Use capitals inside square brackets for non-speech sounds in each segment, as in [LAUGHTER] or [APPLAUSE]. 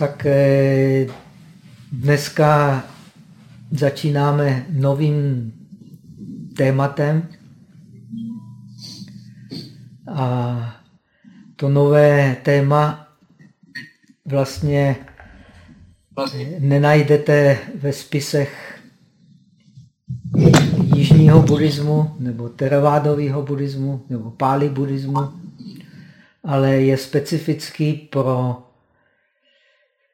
Tak eh, dneska začínáme novým tématem. A to nové téma vlastně nenajdete ve spisech jižního buddhismu, nebo teravádového buddhismu, nebo páli buddhismu, ale je specifický pro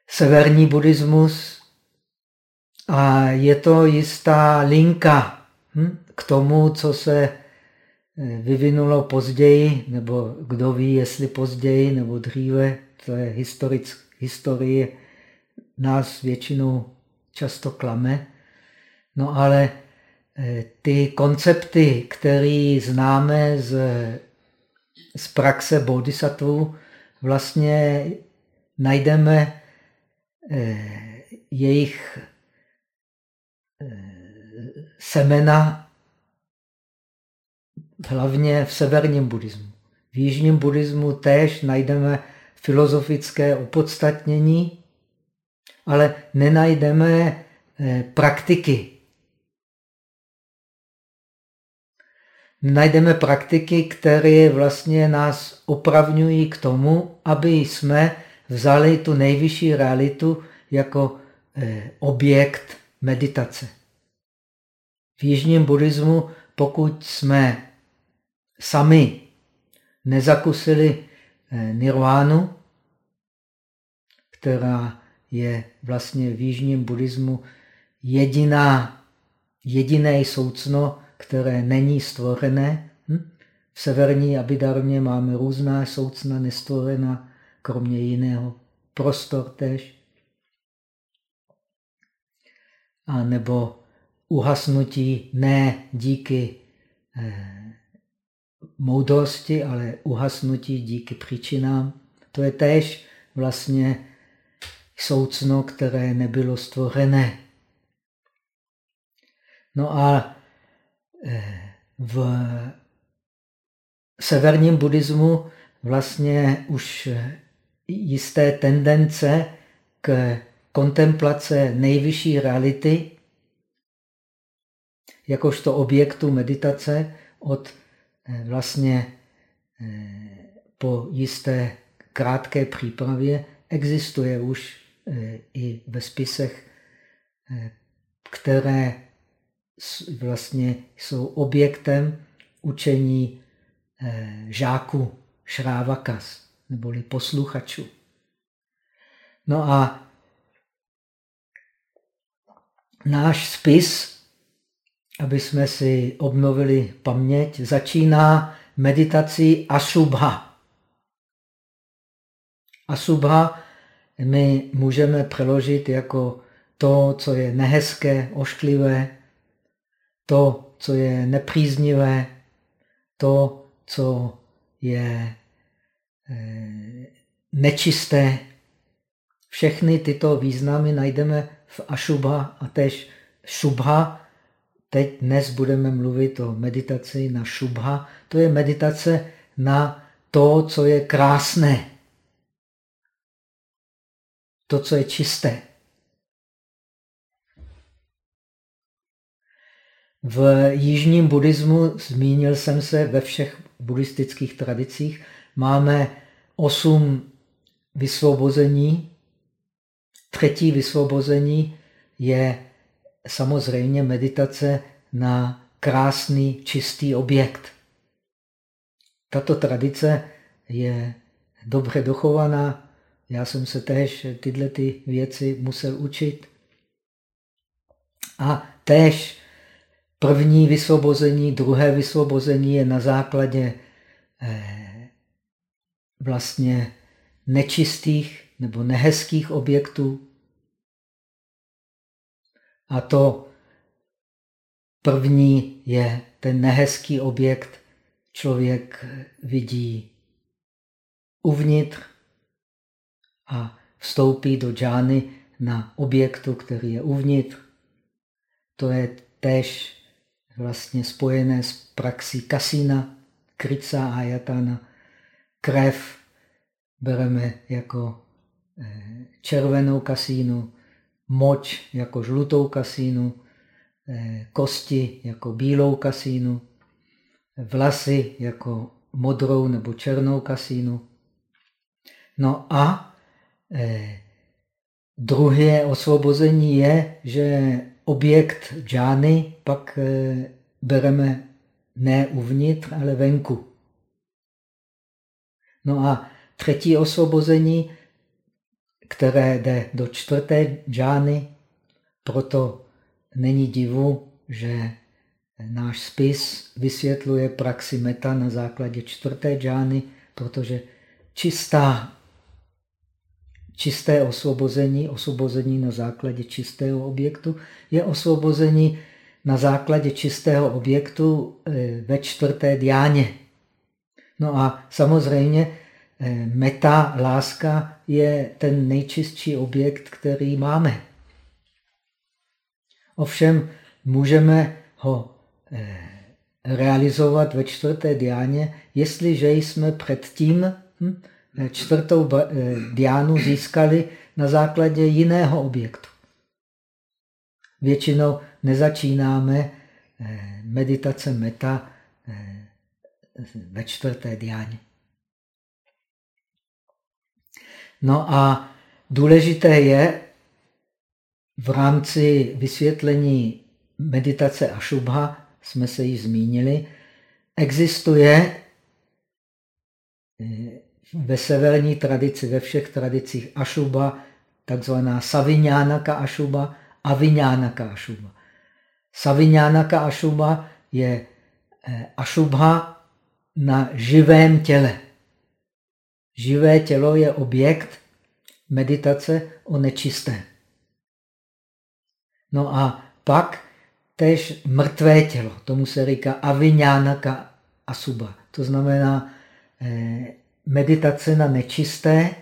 severní buddhismus. A je to jistá linka hm, k tomu, co se eh, vyvinulo později, nebo kdo ví, jestli později nebo dříve, to je historic, historie, nás většinou často klame. No ale eh, ty koncepty, které známe z, z praxe bodhisattva, vlastně najdeme jejich eh, semena hlavně v severním buddhismu. V jižním buddhismu též najdeme filozofické opodstatnění, ale nenajdeme eh, praktiky. Najdeme praktiky, které vlastně nás opravňují k tomu, aby jsme vzali tu nejvyšší realitu jako eh, objekt meditace. V jižním buddhismu, pokud jsme sami nezakusili eh, nirvánu, která je vlastně v jižním buddhismu jediná, jediné soucno, které není stvořené. Hm? V severní Abidarmě máme různá soucna nestvorená, kromě jiného prostor tež. A nebo uhasnutí ne díky eh, moudrosti, ale uhasnutí díky příčinám. To je též vlastně soucno, které nebylo stvořené. No a eh, v severním buddhismu vlastně už jisté tendence k kontemplace nejvyšší reality, jakožto objektu meditace od eh, vlastně eh, po jisté krátké přípravě existuje už eh, i ve spisech, které vlastně jsou objektem učení žáků Šrávakas neboli posluchačů. No a náš spis, aby jsme si obnovili paměť, začíná meditací Asubha. Asubha my můžeme přeložit jako to, co je nehezké, ošklivé, to, co je nepříznivé, to, co je nečisté. Všechny tyto významy najdeme v Ašubha a tež Šubha. Teď dnes budeme mluvit o meditaci na Šubha. To je meditace na to, co je krásné. To, co je čisté. V jižním buddhismu, zmínil jsem se ve všech buddhistických tradicích, máme osm vysvobození. Třetí vysvobození je samozřejmě meditace na krásný, čistý objekt. Tato tradice je dobře dochovaná. Já jsem se též tyhle ty věci musel učit. A též první vysvobození, druhé vysvobození je na základě eh, vlastně nečistých nebo nehezkých objektů. A to první je ten nehezký objekt. Člověk vidí uvnitř a vstoupí do džány na objektu, který je uvnitř. To je též vlastně spojené s praxí kasína, krica a jatana krev bereme jako eh, červenou kasínu, moč jako žlutou kasínu, eh, kosti jako bílou kasínu, vlasy jako modrou nebo černou kasínu. No a eh, druhé osvobození je, že objekt džány pak bereme ne uvnitř, ale venku. No a třetí osvobození, které jde do čtvrté džány, proto není divu, že náš spis vysvětluje praxi meta na základě čtvrté džány, protože čistá, čisté osvobození, osvobození na základě čistého objektu, je osvobození na základě čistého objektu eh, ve čtvrté diáně. No a samozřejmě eh, meta, láska, je ten nejčistší objekt, který máme. Ovšem můžeme ho eh, realizovat ve čtvrté diáně, jestliže jsme předtím hm, čtvrtou diánu získali na základě jiného objektu. Většinou nezačínáme eh, meditace meta eh, ve čtvrté diáně. No a důležité je v rámci vysvětlení meditace a šubha, jsme se již zmínili, existuje eh, ve severní tradici, ve všech tradicích ašuba, takzvaná saviňánaka ašuba, aviňánaka ašuba. Saviňánaka ašuba je eh, ašubha na živém těle. Živé tělo je objekt meditace o nečisté. No a pak tež mrtvé tělo, tomu se říká aviňánaka asuba. To znamená eh, meditace na nečisté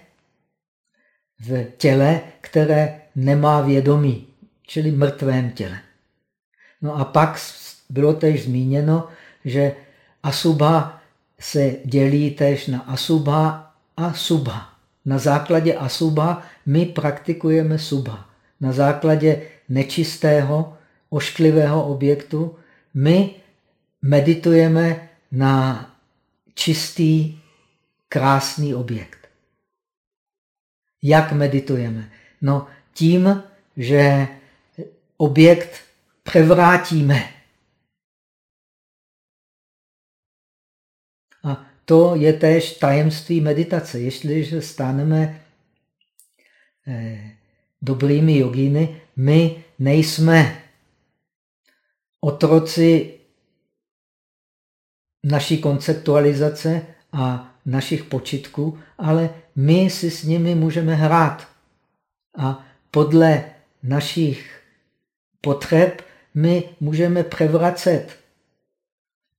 v těle, které nemá vědomí, čili mrtvém těle. No a pak bylo tež zmíněno, že asuba se dělí tež na asuba a subha. Na základě asuba my praktikujeme subha. Na základě nečistého, ošklivého objektu my meditujeme na čistý, krásný objekt. Jak meditujeme? No tím, že objekt převrátíme. To je též tajemství meditace. Jestliže staneme eh, dobrými jogíny, my nejsme otroci naší konceptualizace a našich počitků, ale my si s nimi můžeme hrát. A podle našich potřeb my můžeme převracet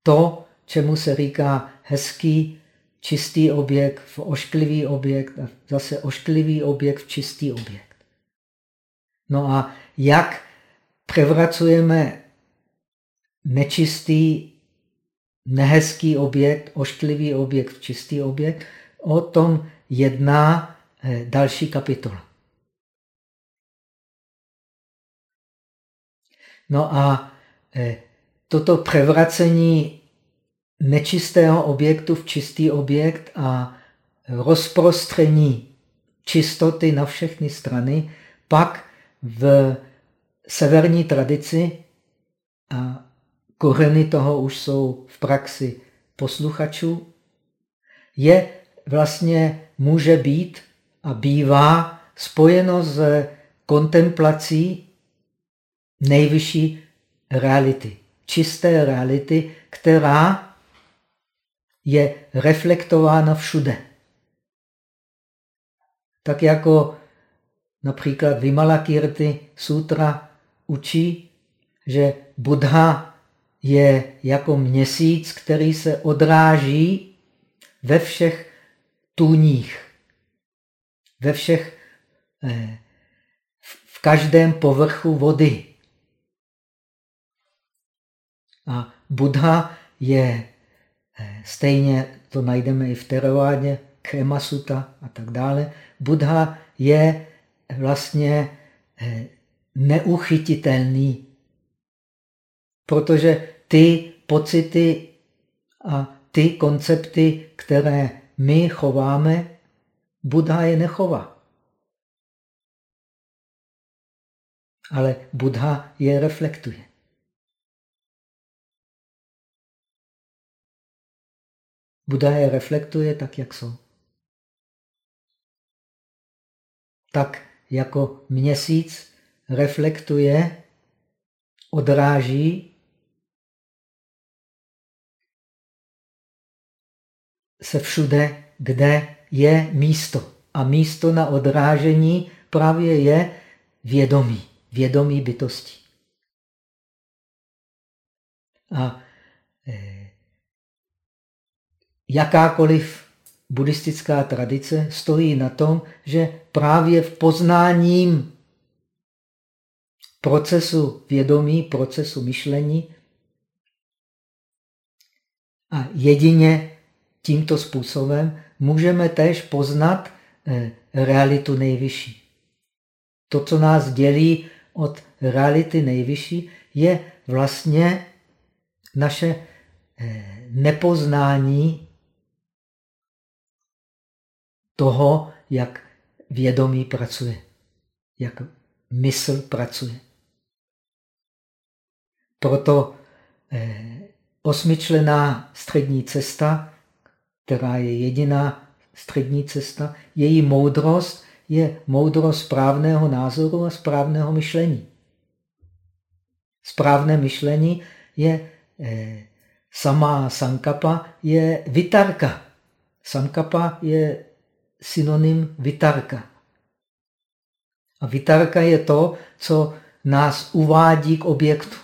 to, čemu se říká hezký, čistý objekt v ošklivý objekt a zase ošklivý objekt v čistý objekt. No a jak převracujeme nečistý, nehezký objekt, ošklivý objekt v čistý objekt, o tom jedná eh, další kapitola. No a e, toto převracení nečistého objektu v čistý objekt a rozprostření čistoty na všechny strany, pak v severní tradici, a kořeny toho už jsou v praxi posluchačů, je vlastně může být a bývá spojeno s kontemplací nejvyšší reality, čisté reality, která je reflektována všude. Tak jako například Vimalakirti sutra učí, že Buddha je jako měsíc, který se odráží ve všech tůních, ve všech, eh, v každém povrchu vody. A Buddha je stejně, to najdeme i v Teravádě, Khemasutta a tak dále. Buddha je vlastně eh, neuchytitelný, protože ty pocity a ty koncepty, které my chováme, Buddha je nechová. Ale Buddha je reflektuje. Buddha je reflektuje tak, jak jsou. Tak jako měsíc reflektuje, odráží se všude, kde je místo. A místo na odrážení právě je vědomí, vědomí bytosti. A eh, jakákoliv buddhistická tradice stojí na tom, že právě v poznáním procesu vědomí, procesu myšlení a jedině tímto způsobem můžeme též poznat eh, realitu nejvyšší. To, co nás dělí od reality nejvyšší, je vlastně naše eh, nepoznání toho, jak vědomí pracuje, jak mysl pracuje. Proto eh, osmičlená střední cesta, která je jediná střední cesta, její moudrost je moudrost správného názoru a správného myšlení. Správné myšlení je eh, samá sankapa, je vitarka. Sankapa je synonym vitarka. A vitarka je to, co nás uvádí k objektu.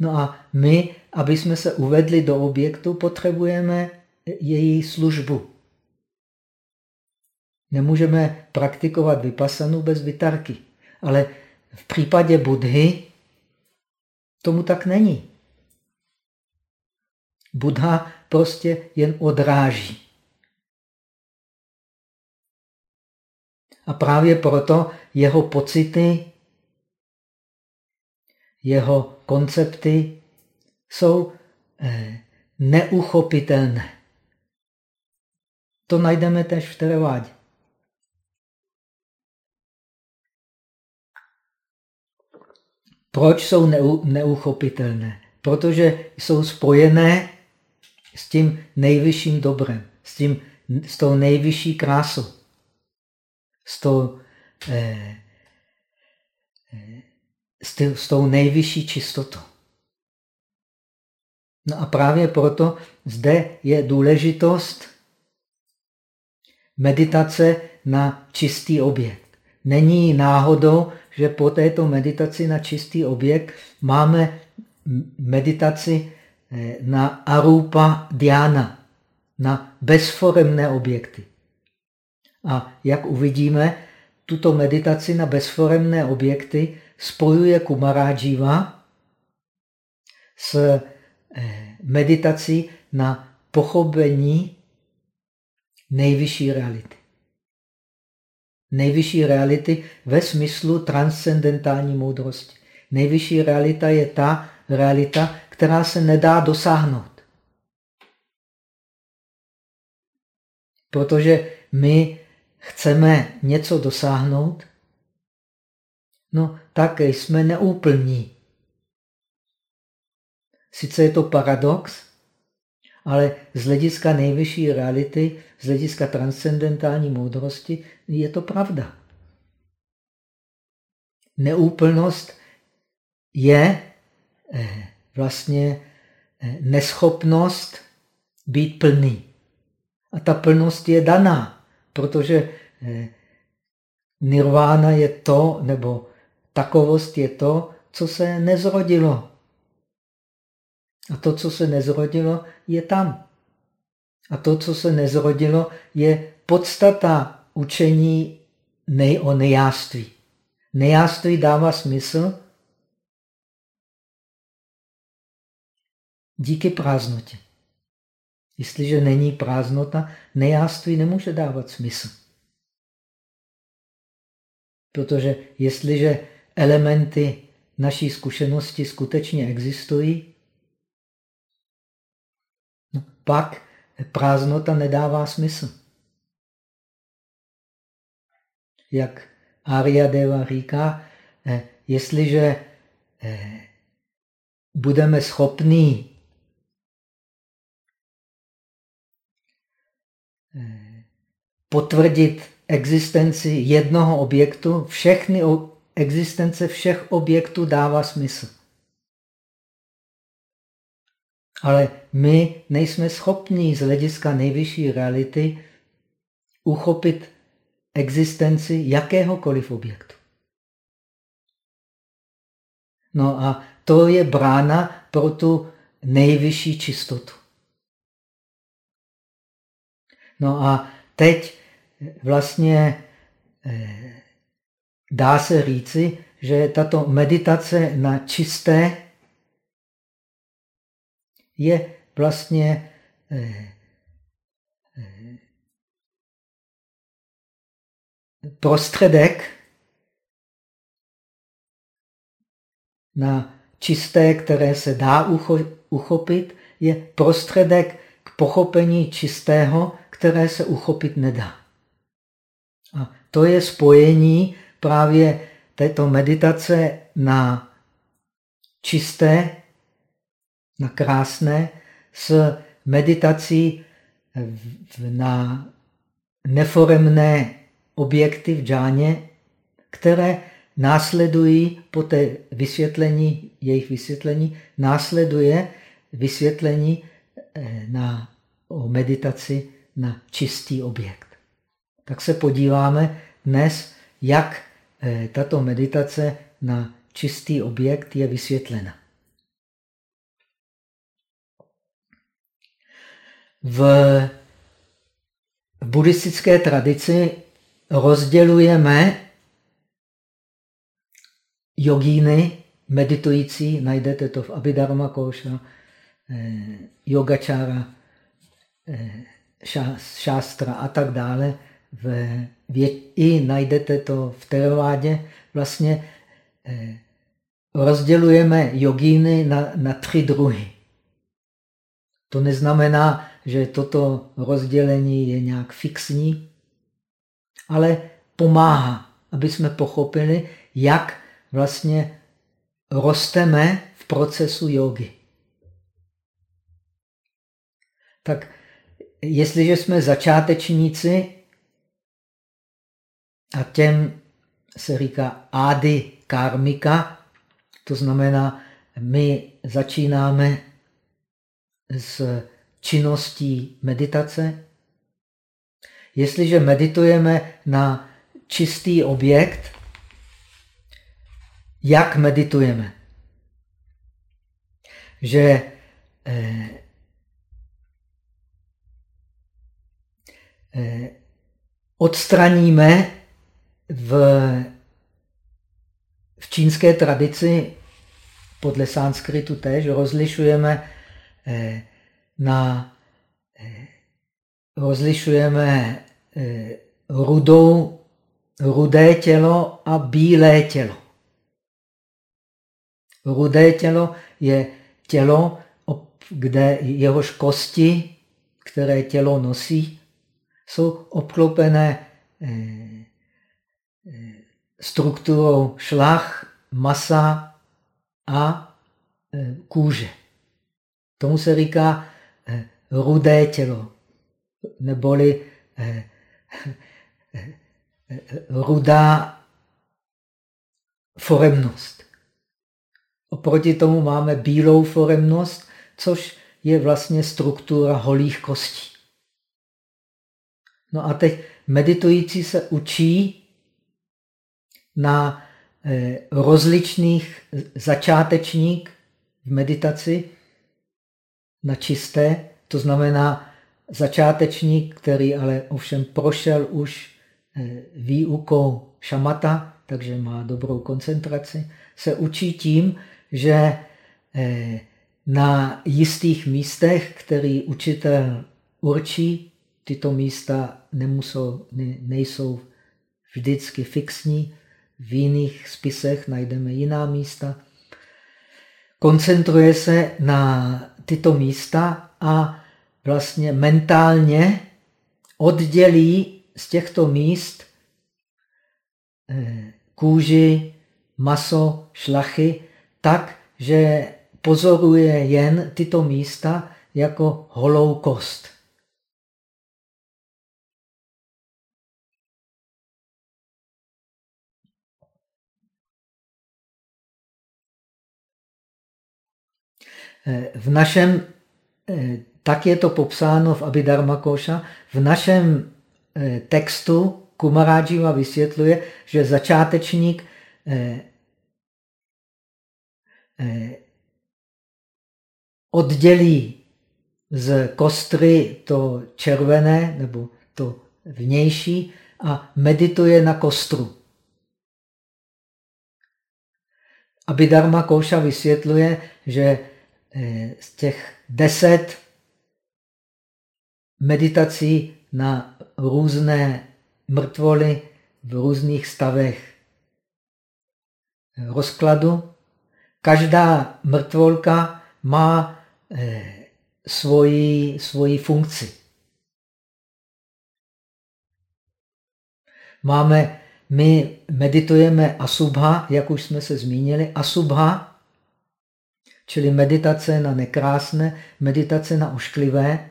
No a my, aby jsme se uvedli do objektu, potřebujeme její službu. Nemůžeme praktikovat vypasanu bez vitarky. Ale v případě Budhy tomu tak není. Buddha prostě jen odráží. A právě proto jeho pocity, jeho koncepty jsou eh, neuchopitelné. To najdeme tež v Terevádě. Proč jsou neuchopitelné? Protože jsou spojené s tím nejvyšším dobrem, s, tím, s tou nejvyšší krásou, s tou, eh, eh, s, tý, s tou nejvyšší čistotou. No a právě proto zde je důležitost meditace na čistý objekt. Není náhodou, že po této meditaci na čistý objekt máme meditaci na arupa diana, na bezforemné objekty. A jak uvidíme, tuto meditaci na bezforemné objekty spojuje Kumarajiva s eh, meditací na pochopení nejvyšší reality. Nejvyšší reality ve smyslu transcendentální moudrosti. Nejvyšší realita je ta realita, která se nedá dosáhnout. Protože my chceme něco dosáhnout, no tak jsme neúplní. Sice je to paradox, ale z hlediska nejvyšší reality, z hlediska transcendentální moudrosti, je to pravda. Neúplnost je eh, vlastně eh, neschopnost být plný. A ta plnost je daná, protože eh, nirvána je to, nebo takovost je to, co se nezrodilo. A to, co se nezrodilo, je tam. A to, co se nezrodilo, je podstata učení nej o nejáství. Nejáství dává smysl, díky prázdnotě. Jestliže není prázdnota, nejáství nemůže dávat smysl. Protože jestliže elementy naší zkušenosti skutečně existují, no, pak prázdnota nedává smysl. Jak Arya Deva říká, eh, jestliže eh, budeme schopní potvrdit existenci jednoho objektu, všechny existence všech objektů dává smysl. Ale my nejsme schopni z hlediska nejvyšší reality uchopit existenci jakéhokoliv objektu. No a to je brána pro tu nejvyšší čistotu. No a teď vlastně eh, dá se říci, že tato meditace na čisté je vlastně eh, eh, prostředek na čisté, které se dá uchopit, je prostředek k pochopení čistého, které se uchopit nedá. A to je spojení právě této meditace na čisté, na krásné, s meditací na neforemné objekty v džáně, které následují po té vysvětlení, jejich vysvětlení, následuje vysvětlení eh, na, o meditaci na čistý objekt. Tak se podíváme dnes, jak eh, tato meditace na čistý objekt je vysvětlena. V buddhistické tradici rozdělujeme jogíny meditující, najdete to v Abhidharma Koša, eh, yogačára, eh, šástra a tak dále. V, vě, I najdete to v Teravádě. Vlastně eh, rozdělujeme jogíny na, na tři druhy. To neznamená, že toto rozdělení je nějak fixní, ale pomáhá, aby jsme pochopili, jak vlastně rosteme v procesu jogy. Tak jestliže jsme začátečníci, a těm se říká ády karmika, to znamená, my začínáme s činností meditace. Jestliže meditujeme na čistý objekt, jak meditujeme. Že eh, odstraníme v, v čínské tradici, podle sanskritu tež, rozlišujeme eh, na eh, rozlišujeme eh, rudou, rudé tělo a bílé tělo. Rudé tělo je tělo, kde jehož kosti, které tělo nosí, jsou obklopené eh, eh, strukturou šlach, masa a eh, kůže. Tomu se říká rudé tělo, neboli rudá foremnost. Oproti tomu máme bílou foremnost, což je vlastně struktura holých kostí. No a teď meditující se učí na eh, rozličných začátečník v meditaci, na čisté, to znamená začátečník, který ale ovšem prošel už eh, výukou šamata, takže má dobrou koncentraci, se učí tím, že eh, na jistých místech, který učitel určí, tyto místa nemusou, ne, nejsou vždycky fixní, v jiných spisech najdeme jiná místa. Koncentruje se na tyto místa a vlastně mentálně oddělí z těchto míst eh, kůži, maso, šlachy, tak, že pozoruje jen tyto místa jako holou kost. V našem, eh, tak je to popsáno v Abhidharma Koša, v našem eh, textu Kumarajiva vysvětluje, že začátečník oddělí z kostry to červené nebo to vnější a medituje na kostru. Abhidharma Koša vysvětluje, že Eh, z těch deset meditací na různé mrtvoly v různých stavech rozkladu. Každá mrtvolka má eh, svoji, svoji funkci. Máme, my meditujeme asubha, jak už jsme se zmínili. Asubha čili meditace na nekrásné, meditace na ošklivé,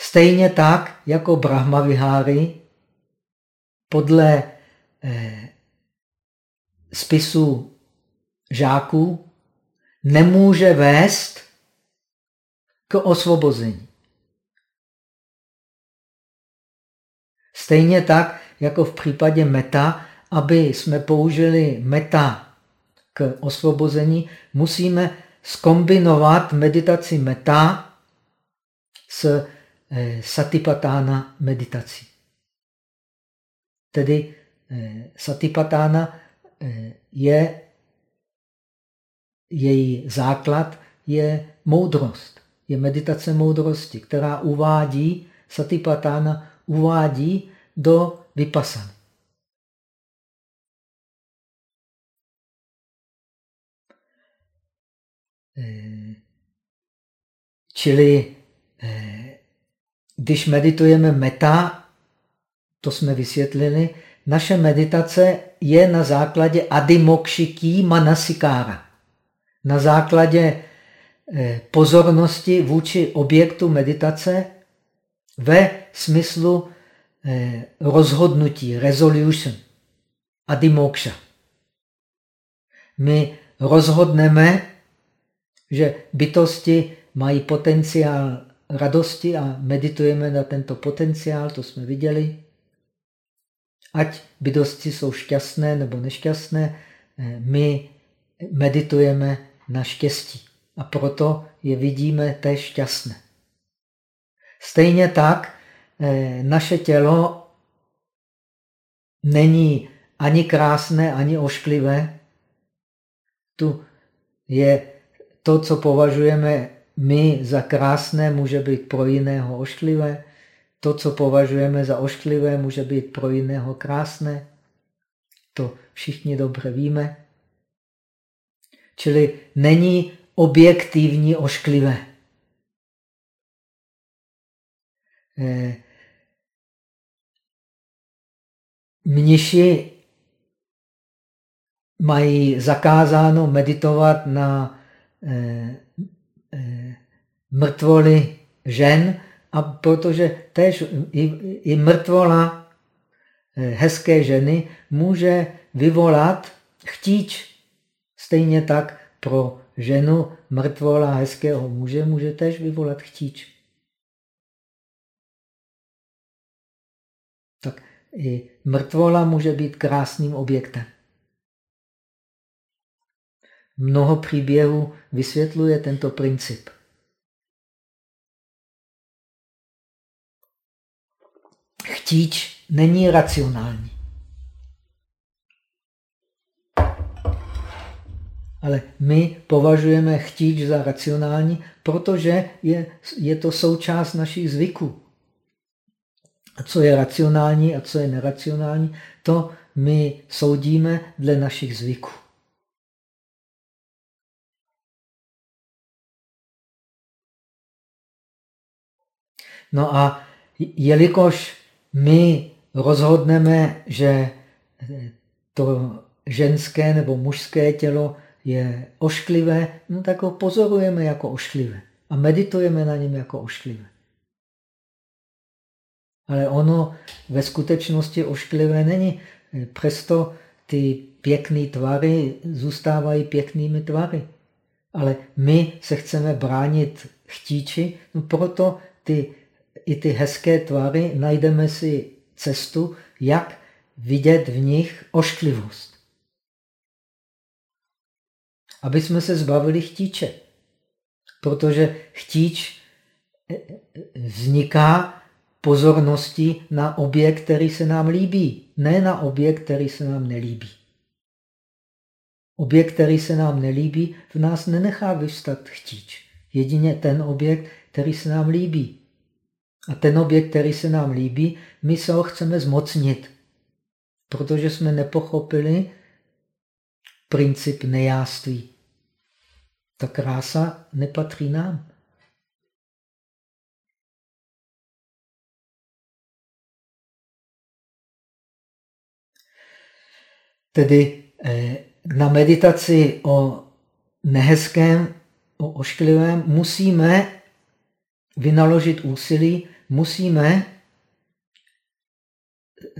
stejně tak jako Brahma Viháry, podle eh, spisu žáků, nemůže vést k osvobození. Stejně tak, jako v případě meta, aby jsme použili meta k osvobození, musíme skombinovat meditaci meta s eh, satipatána meditací. Tedy eh, satipatána eh, je, její základ je moudrost. Je meditace moudrosti, která uvádí, satipatána uvádí do vypasany. Čili eh, když meditujeme meta, to jsme vysvětlili, naše meditace je na základě adimokšiký manasikára. Na základě eh, pozornosti vůči objektu meditace ve smyslu rozhodnutí, resolution, adimokša. My rozhodneme že bytosti mají potenciál radosti a meditujeme na tento potenciál, to jsme viděli. Ať bytosti jsou šťastné nebo nešťastné, eh, my meditujeme na štěstí a proto je vidíme té šťastné. Stejně tak eh, naše tělo není ani krásné, ani ošklivé. Tu je to, co považujeme my za krásné, může být pro jiného ošklivé. To, co považujeme za ošklivé, může být pro jiného krásné. To všichni dobře víme. Čili není objektivní ošklivé. Eh, mniši mají zakázáno meditovat na mrtvoly žen, a protože též i, i mrtvola eh, hezké ženy může vyvolat chtíč. Stejně tak pro ženu mrtvola hezkého muže může též vyvolat chtíč. Tak i mrtvola může být krásným objektem. Mnoho příběhů vysvětluje tento princip. Chtíč není racionální. Ale my považujeme chtíč za racionální, protože je, je to součást našich zvyků. A co je racionální a co je neracionální, to my soudíme dle našich zvyků. No a jelikož my rozhodneme, že to ženské nebo mužské tělo je ošklivé, no tak ho pozorujeme jako ošklivé a meditujeme na něm jako ošklivé. Ale ono ve skutečnosti ošklivé není. Přesto ty pěkné tvary zůstávají pěknými tvary. Ale my se chceme bránit chtíči, no proto ty, i ty hezké tvary najdeme si cestu, jak vidět v nich ošklivost. Aby jsme se zbavili chtíče. Protože chtíč eh, eh, vzniká pozornosti na objekt, který se nám líbí, ne na objekt, který se nám nelíbí. Objekt, který se nám nelíbí, v nás nenechá vystat chtíč. Jedině ten objekt, který se nám líbí. A ten objekt, který se nám líbí, my se ho chceme zmocnit, protože jsme nepochopili princip nejáství. Ta krása nepatří nám. Tedy eh, na meditaci o nehezkém, o ošklivém musíme vynaložit úsilí, musíme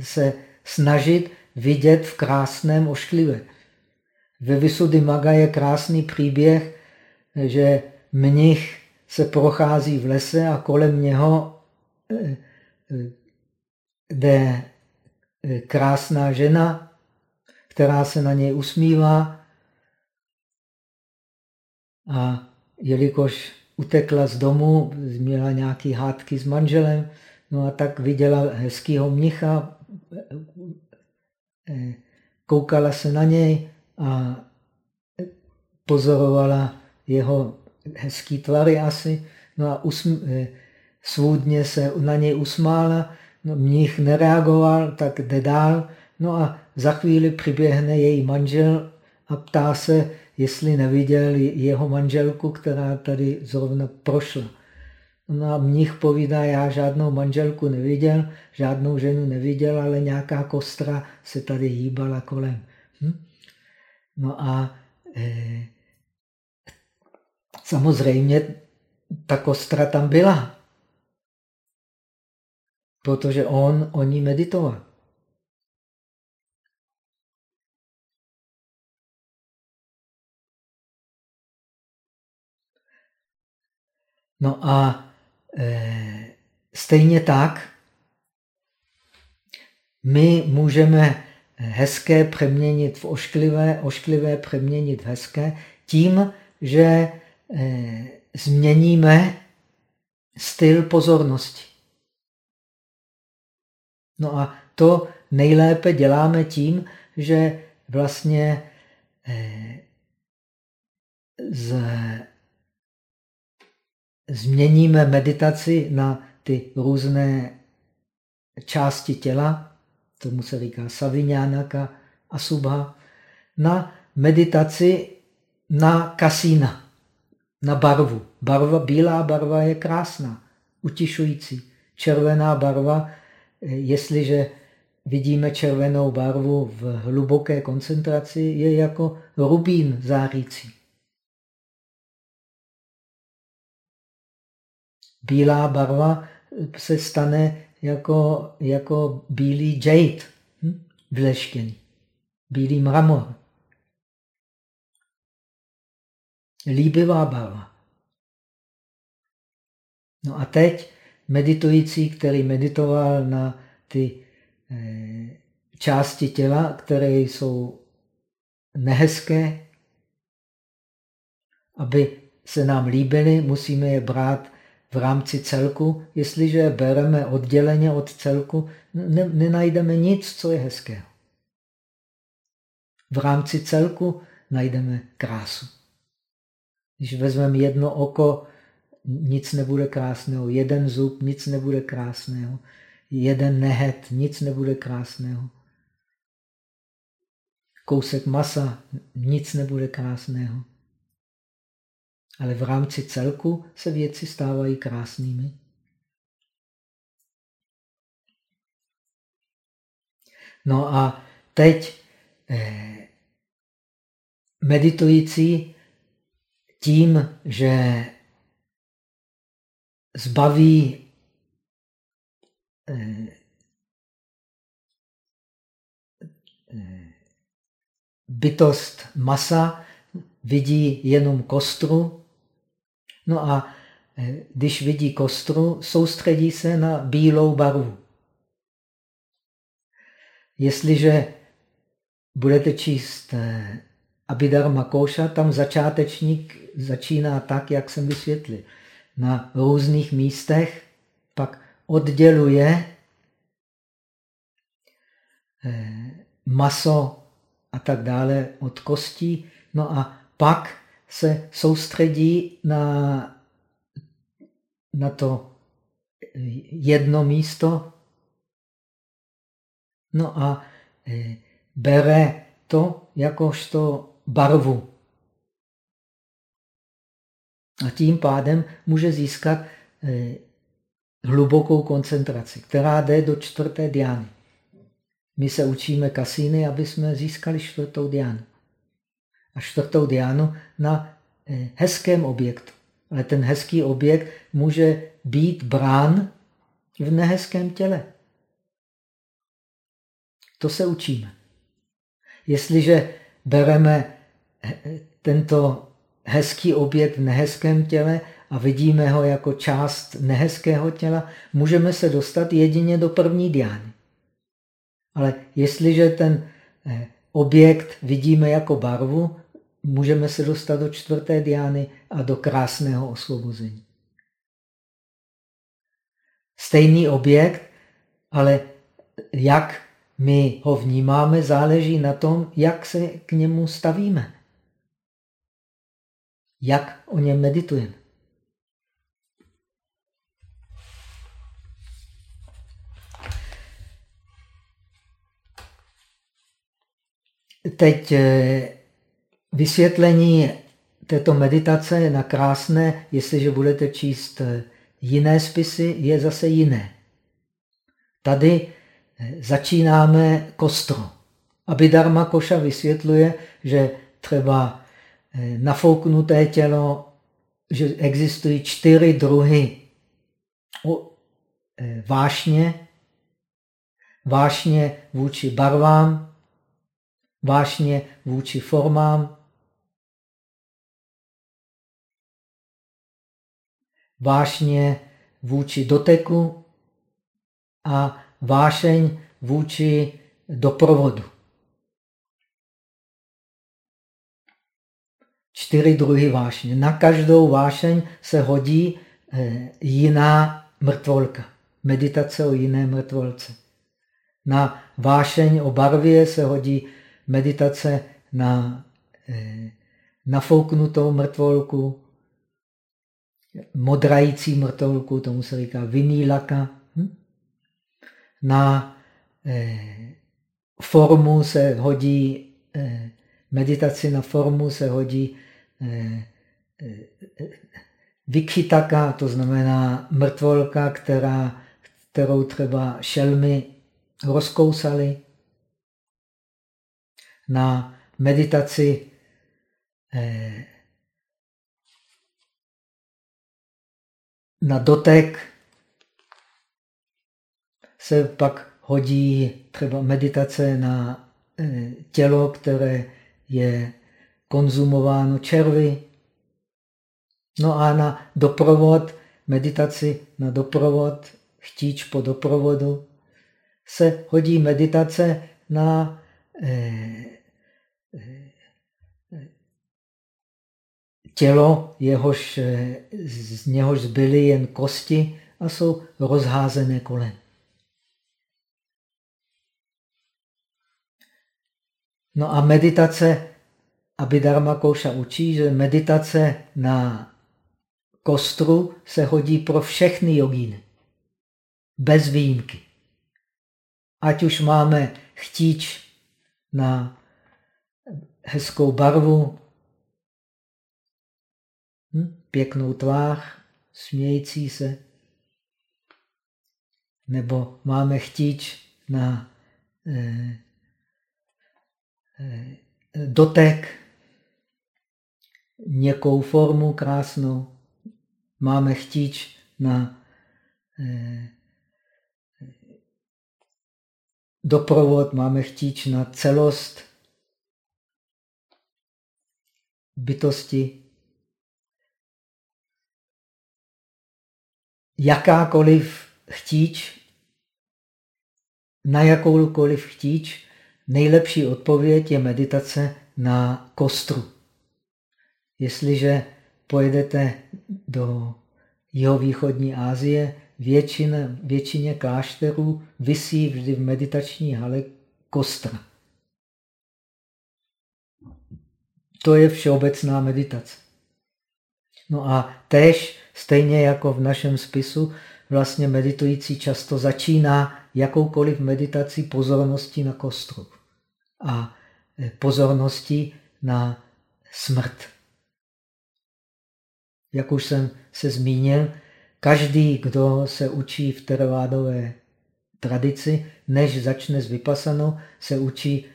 se snažit vidět v krásném ošklivé. Ve Vysudy Maga je krásný příběh, že mnich se prochází v lese a kolem něho eh, eh, jde krásná žena, která se na něj usmívá. A jelikož utekla z domu, měla nějaký hádky s manželem, no a tak viděla hezkýho mnicha, koukala se na něj a pozorovala jeho hezký tvary asi, no a usm, svůdně se na něj usmála, no, mnich nereagoval, tak jde dál, no a za chvíli přiběhne její manžel a ptá se, jestli neviděl jeho manželku, která tady zrovna prošla. No a mnich povídá, já žádnou manželku neviděl, žádnou ženu neviděl, ale nějaká kostra se tady hýbala kolem. Hm? No a e, samozřejmě ta kostra tam byla, protože on o ní meditoval. No a e, stejně tak my můžeme hezké přeměnit v ošklivé, ošklivé přeměnit v hezké tím, že e, změníme styl pozornosti. No a to nejlépe děláme tím, že vlastně e, z změníme meditaci na ty různé části těla, tomu se říká saviňánaka a subha, na meditaci na kasína, na barvu. Barva, bílá barva je krásná, utišující. Červená barva, jestliže vidíme červenou barvu v hluboké koncentraci, je jako rubín zářící. Bílá barva se stane jako, jako bílý jade, hm? vleštěný, bílý mramor. Líbivá barva. No a teď meditující, který meditoval na ty eh, části těla, které jsou nehezké, aby se nám líbily, musíme je brát v rámci celku, jestliže bereme odděleně od celku, ne, nenajdeme nic, co je hezkého. V rámci celku najdeme krásu. Když vezmeme jedno oko, nic nebude krásného. Jeden zub, nic nebude krásného. Jeden nehet, nic nebude krásného. Kousek masa, nic nebude krásného. Ale v rámci celku se věci stávají krásnými. No a teď eh, meditující tím, že zbaví eh, eh, bytost masa, vidí jenom kostru. No a eh, když vidí kostru, soustředí se na bílou barvu. Jestliže budete číst Abhidharma Koša, tam začátečník začíná tak, jak jsem vysvětlil. Na různých místech pak odděluje eh, maso a tak dále od kostí, no a pak se soustředí na, na to jedno místo, no a eh, bere to jakožto barvu. A tím pádem může získat eh, hlubokou koncentraci, která jde do čtvrté diány. My se učíme kasíny, aby jsme získali čtvrtou diánu. A čtvrtou diánu na eh, hezkém objektu. Ale ten hezký objekt může být brán v nehezkém těle. To se učíme. Jestliže bereme tento hezký objekt v nehezkém těle a vidíme ho jako část nehezkého těla, můžeme se dostat jedině do první diány. Ale jestliže ten eh, objekt vidíme jako barvu, můžeme se dostat do čtvrté diány a do krásného osvobození. Stejný objekt, ale jak my ho vnímáme, záleží na tom, jak se k němu stavíme. Jak o něm meditujeme. Teď eh, vysvětlení této meditace na krásné, jestliže budete číst eh, jiné spisy, je zase jiné. Tady začínáme kostro. Abhidharma Koša vysvětluje, že třeba eh, nafouknuté tělo, že existují čtyři druhy eh, vášně, vášně vůči barvám, vášně vůči formám, vášně vůči doteku a vášeň vůči doprovodu. Čtyři druhy vášně. Na každou vášeň se hodí eh, jiná mrtvolka. Meditace o jiné mrtvolce. Na vášeň o barvě se hodí meditace na eh, nafouknutou mrtvolku, modrající mrtvolku, tomu se říká vinílaka. Hm? Na eh, formu se hodí, eh, meditaci na formu se hodí eh, eh, vikhytaka, to znamená mrtvolka, která, kterou třeba šelmy rozkousali. Na meditaci eh, na dotek se pak hodí třeba meditace na eh, tělo, které je konzumováno červy. No a na doprovod, meditaci na doprovod, chtíč po doprovodu, se hodí meditace na eh, tělo, jehož, z něhož zbyly jen kosti a jsou rozházené kolem. No a meditace Abhidharma Kouša učí, že meditace na kostru se hodí pro všechny jogíny. Bez výjimky. Ať už máme chtíč na hezkou barvu, hm? pěknou tvář, smějící se, nebo máme chtíč na eh, eh, dotek, měkkou formu krásnou, máme chtíč na eh, doprovod, máme chtíč na celost bytosti. Jakákoliv chtíč, na jakoukoliv chtíč, nejlepší odpověď je meditace na kostru. Jestliže pojedete do jihovýchodní Asie, většina, většině klášterů visí vždy v meditační hale kostra. To je všeobecná meditace. No a tež, stejně jako v našem spisu, vlastně meditující často začíná jakoukoliv meditací pozornosti na kostru a pozornosti na smrt. Jak už jsem se zmínil, každý, kdo se učí v teravádové tradici, než začne s vypasanou, se učí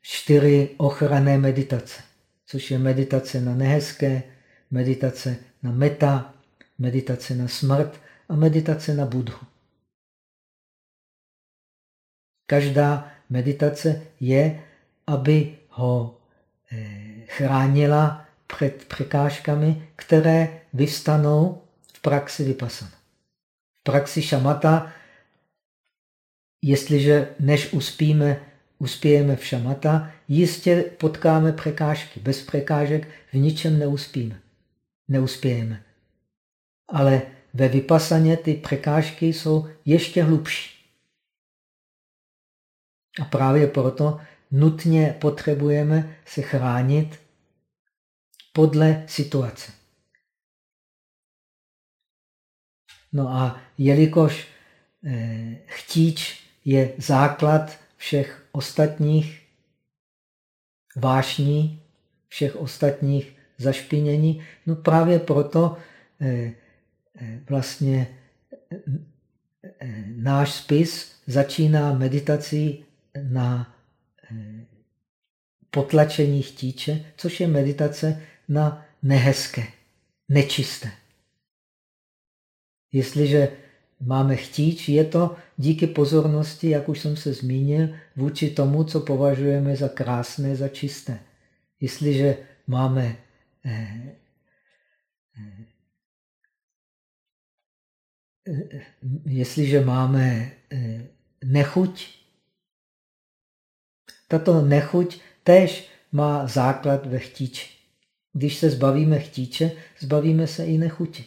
čtyři ochranné meditace, což je meditace na nehezké, meditace na meta, meditace na smrt a meditace na Budhu. Každá meditace je, aby ho eh, chránila před překážkami, které vyvstanou v praxi vypasana. V praxi šamata, jestliže než uspíme, uspějeme v šamata, jistě potkáme překážky. Bez překážek v ničem neuspíme. Neuspějeme. Ale ve vypasaně ty překážky jsou ještě hlubší. A právě proto nutně potřebujeme se chránit podle situace. No a jelikož eh, chtíč je základ všech ostatních vášní, všech ostatních zašpinění, no právě proto eh, vlastně náš spis začíná meditací na potlačení chtíče, což je meditace na nehezké, nečisté. Jestliže máme chtíč, je to díky pozornosti, jak už jsem se zmínil, vůči tomu, co považujeme za krásné, za čisté. Jestliže máme eh, eh, jestliže máme eh, nechuť, tato nechuť též má základ ve chtíči. Když se zbavíme chtíče, zbavíme se i nechuti.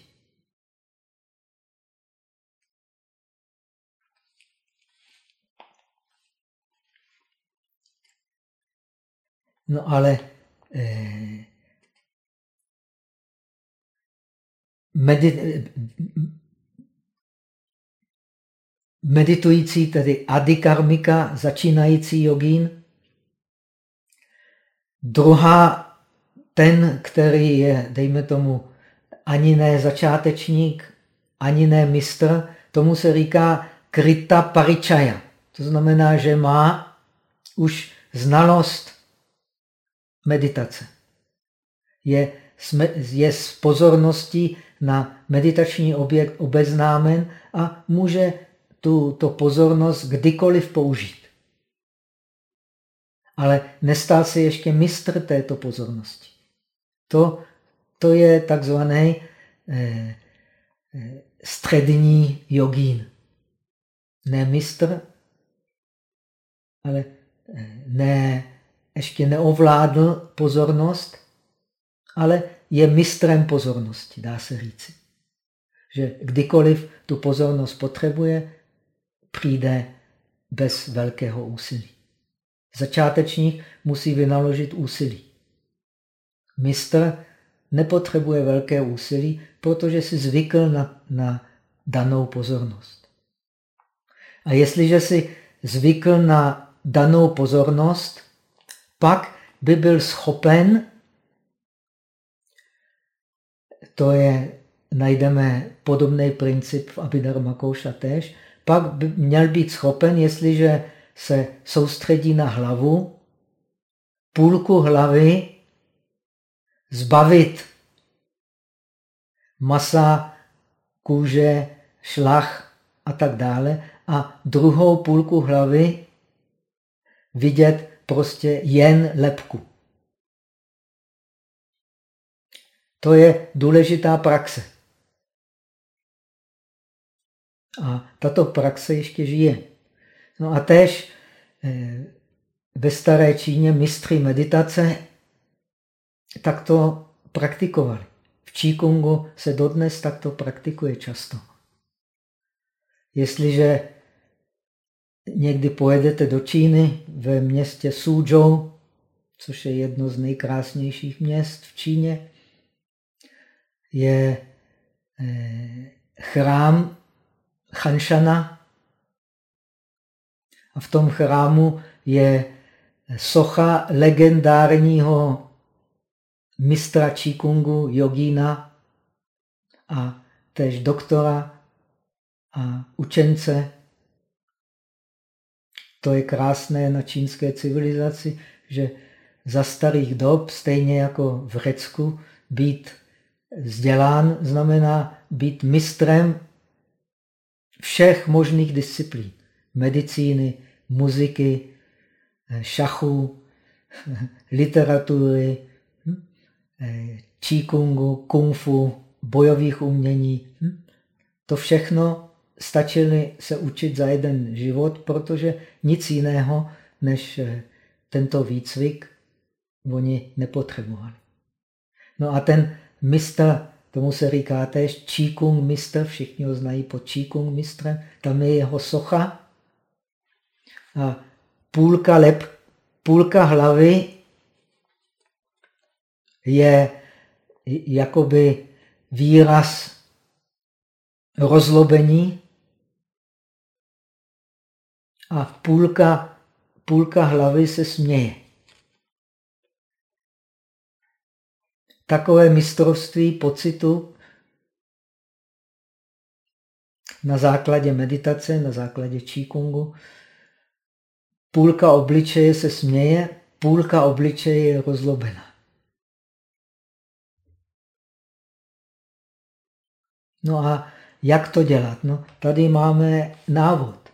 No ale eh, medit, meditující, tedy adikarmika, začínající jogín, druhá ten, který je, dejme tomu, ani ne začátečník, ani ne mistr, tomu se říká krita paričaya. To znamená, že má už znalost meditace. Je, je s pozorností na meditační objekt obeznámen a může tu to pozornost kdykoliv použít. Ale nestál se ještě mistr této pozornosti. To, to je takzvaný eh, eh, střední jogín. Ne mistr, ale eh, ne, ještě neovládl pozornost, ale je mistrem pozornosti, dá se říci. Že kdykoliv tu pozornost potřebuje, přijde bez velkého úsilí. Začátečník musí vynaložit úsilí. mistr nepotřebuje velké úsilí, protože si zvykl na, na danou pozornost. A jestliže si zvykl na danou pozornost, pak by byl schopen, to je, najdeme podobný princip v Abhidharma Kouša tež, pak by měl být schopen, jestliže se soustředí na hlavu, půlku hlavy zbavit masa, kůže, šlach a tak dále a druhou půlku hlavy vidět prostě jen lepku. To je důležitá praxe. A tato praxe ještě žije. No a tež eh, ve staré Číně mistry meditace tak to praktikovali. V Číkungu se dodnes takto praktikuje často. Jestliže někdy pojedete do Číny ve městě Suzhou, což je jedno z nejkrásnějších měst v Číně, je eh, chrám Chanshana. A v tom chrámu je socha legendárního mistra Čikungu, jogína a tež doktora a učence. To je krásné na čínské civilizaci, že za starých dob, stejně jako v Řecku, být vzdělán znamená být mistrem všech možných disciplín. Medicíny, muziky, šachu, [LAUGHS] literatury, číkungu, hm, kung fu, bojových umění. Hm. To všechno stačili se učit za jeden život, protože nic jiného než eh, tento výcvik oni nepotřebovali. No a ten mistr, tomu se říká též Číkung mistr, všichni ho znají pod Číkung mistrem, tam je jeho socha a půlka, lep, půlka hlavy je jakoby výraz rozlobení a půlka, půlka hlavy se směje. Takové mistrovství pocitu na základě meditace, na základě číkungu. Půlka obličeje se směje, půlka obličeje je rozlobená. No a jak to dělat? No, tady máme návod.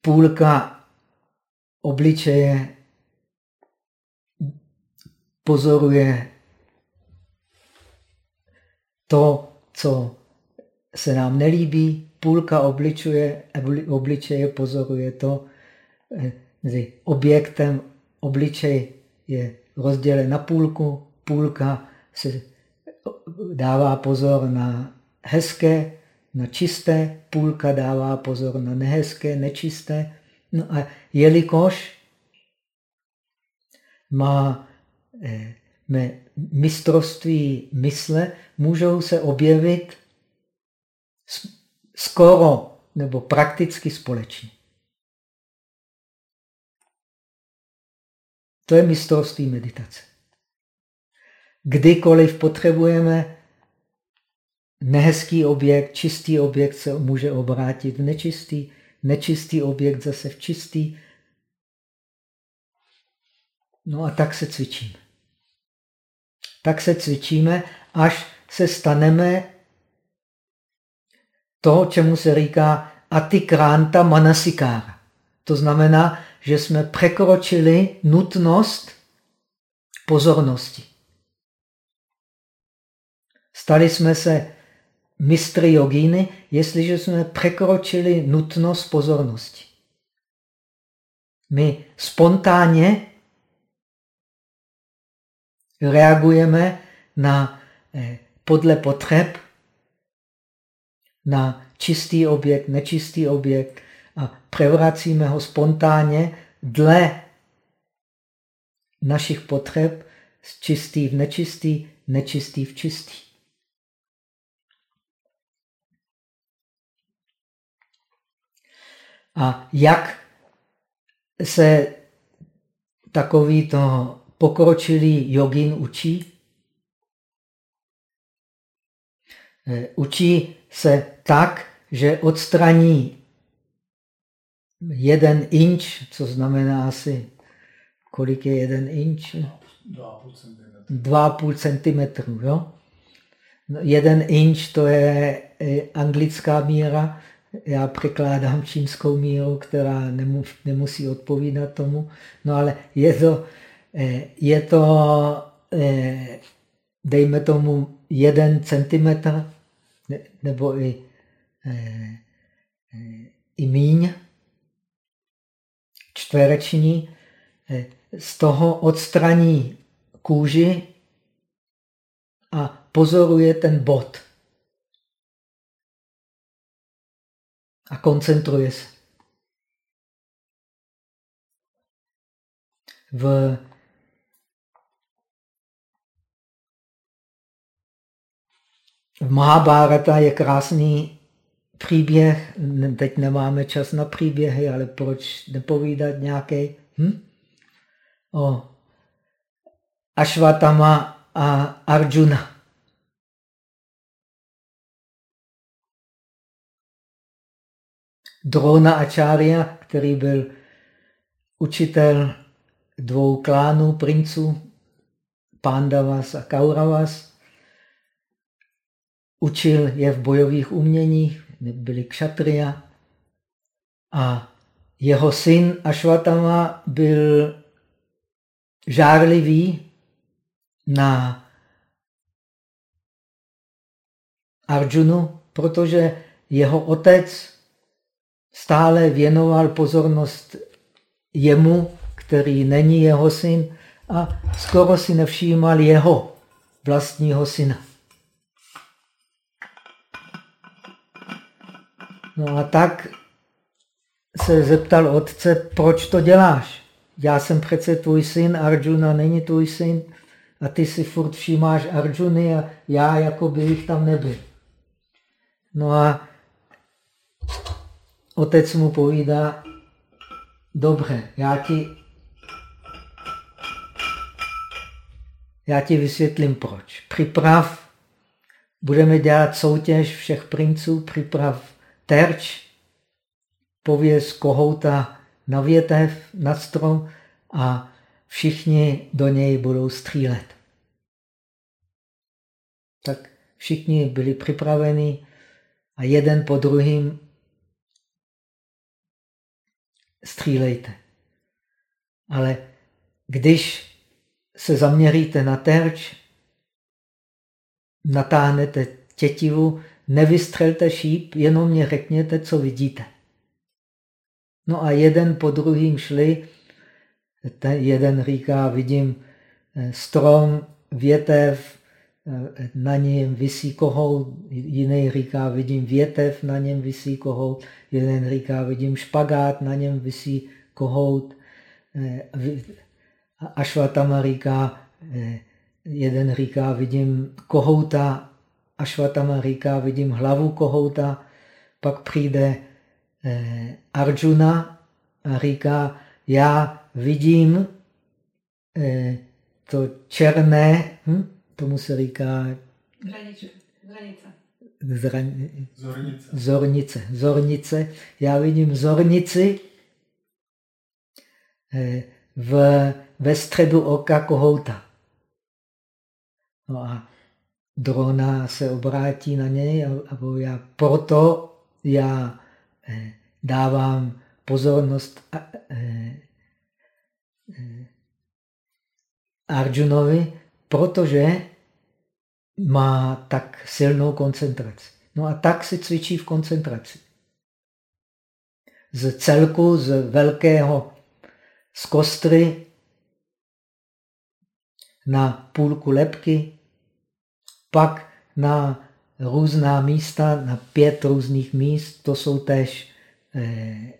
Půlka obličeje pozoruje to, co se nám nelíbí, půlka obličuje, obličeje pozoruje to, eh, objektem obličej je rozdělen na půlku, půlka se dává pozor na hezké, na čisté, půlka dává pozor na nehezké, nečisté. No a jelikož má eh, mistrovství mysle, můžou se objevit skoro nebo prakticky společně. To je mistrovství meditace. Kdykoliv potřebujeme nehezký objekt, čistý objekt se může obrátit v nečistý, nečistý objekt zase v čistý. No a tak se cvičíme. Tak se cvičíme, až se staneme to, čemu se říká atikranta manasikára. To znamená, že jsme překročili nutnost pozornosti. Stali jsme se mistry jogíny, jestliže jsme překročili nutnost pozornosti. My spontánně reagujeme na, eh, podle potřeb na čistý objekt, nečistý objekt a prevracíme ho spontánně dle našich potřeb z čistý v nečistý, nečistý v čistý. A jak se takový to pokročilý jogin učí? Eh, učí se tak, že odstraní jeden inč, co znamená asi, kolik je jeden inč? 2,5 cm. Jo? No, jeden inč to je eh, anglická míra, já překládám čínskou míru, která nemusí odpovídat tomu, no ale je to, eh, je to dejme tomu jeden centimetr nebo i, eh, eh, i míň čtvereční, eh, z toho odstraní kůži a pozoruje ten bod. A koncentruje se. V V Mahabharata je krásný příběh, teď nemáme čas na příběhy, ale proč nepovídat nějaký? Hm? O Ashwatama a Arjuna. Drona Acharya, který byl učitel dvou klánů princů, Pandavas a Kauravas, Učil je v bojových uměních, byli kšatria. A jeho syn Ashwatama byl žárlivý na Arjunu, protože jeho otec stále věnoval pozornost jemu, který není jeho syn, a skoro si nevšímal jeho vlastního syna. No a tak se zeptal otce, proč to děláš? Já jsem přece tvůj syn, Arjuna není tvůj syn a ty si furt všímáš Arjuny a já jako bych tam nebyl. No a otec mu povídá, dobře, já ti, já ti vysvětlím proč. Připrav, budeme dělat soutěž všech princů, připrav terč, pověz kohouta na větev, na strom a všichni do něj budou střílet. Tak všichni byli připraveni a jeden po druhým střílejte. Ale když se zaměříte na terč, natáhnete tětivu, nevystřelte šíp, jenom mě řekněte, co vidíte. No a jeden po druhým šli, ten jeden říká, vidím eh, strom, větev, na něm visí kohout, jiný říká, vidím větev, na něm visí kohout, jeden říká, vidím špagát, na něm visí kohout. Eh, Ašvatama říká, jeden říká, vidím kohouta, Ashwatama říká, vidím hlavu kohouta, pak přijde eh, Arjuna a říká, já vidím eh, to černé, hm? Tomu se říká Hranice. Zran... Zornice. zornice. Zornice. Já vidím zornici eh, v, ve středu oka kohouta. No a drona se obrátí na něj a, a já, proto já eh, dávám pozornost eh, eh, Arjunovi, protože má tak silnou koncentraci. No a tak si cvičí v koncentraci. Z celku, z velkého, z kostry na půlku lepky pak na různá místa, na pět různých míst, to jsou tež eh,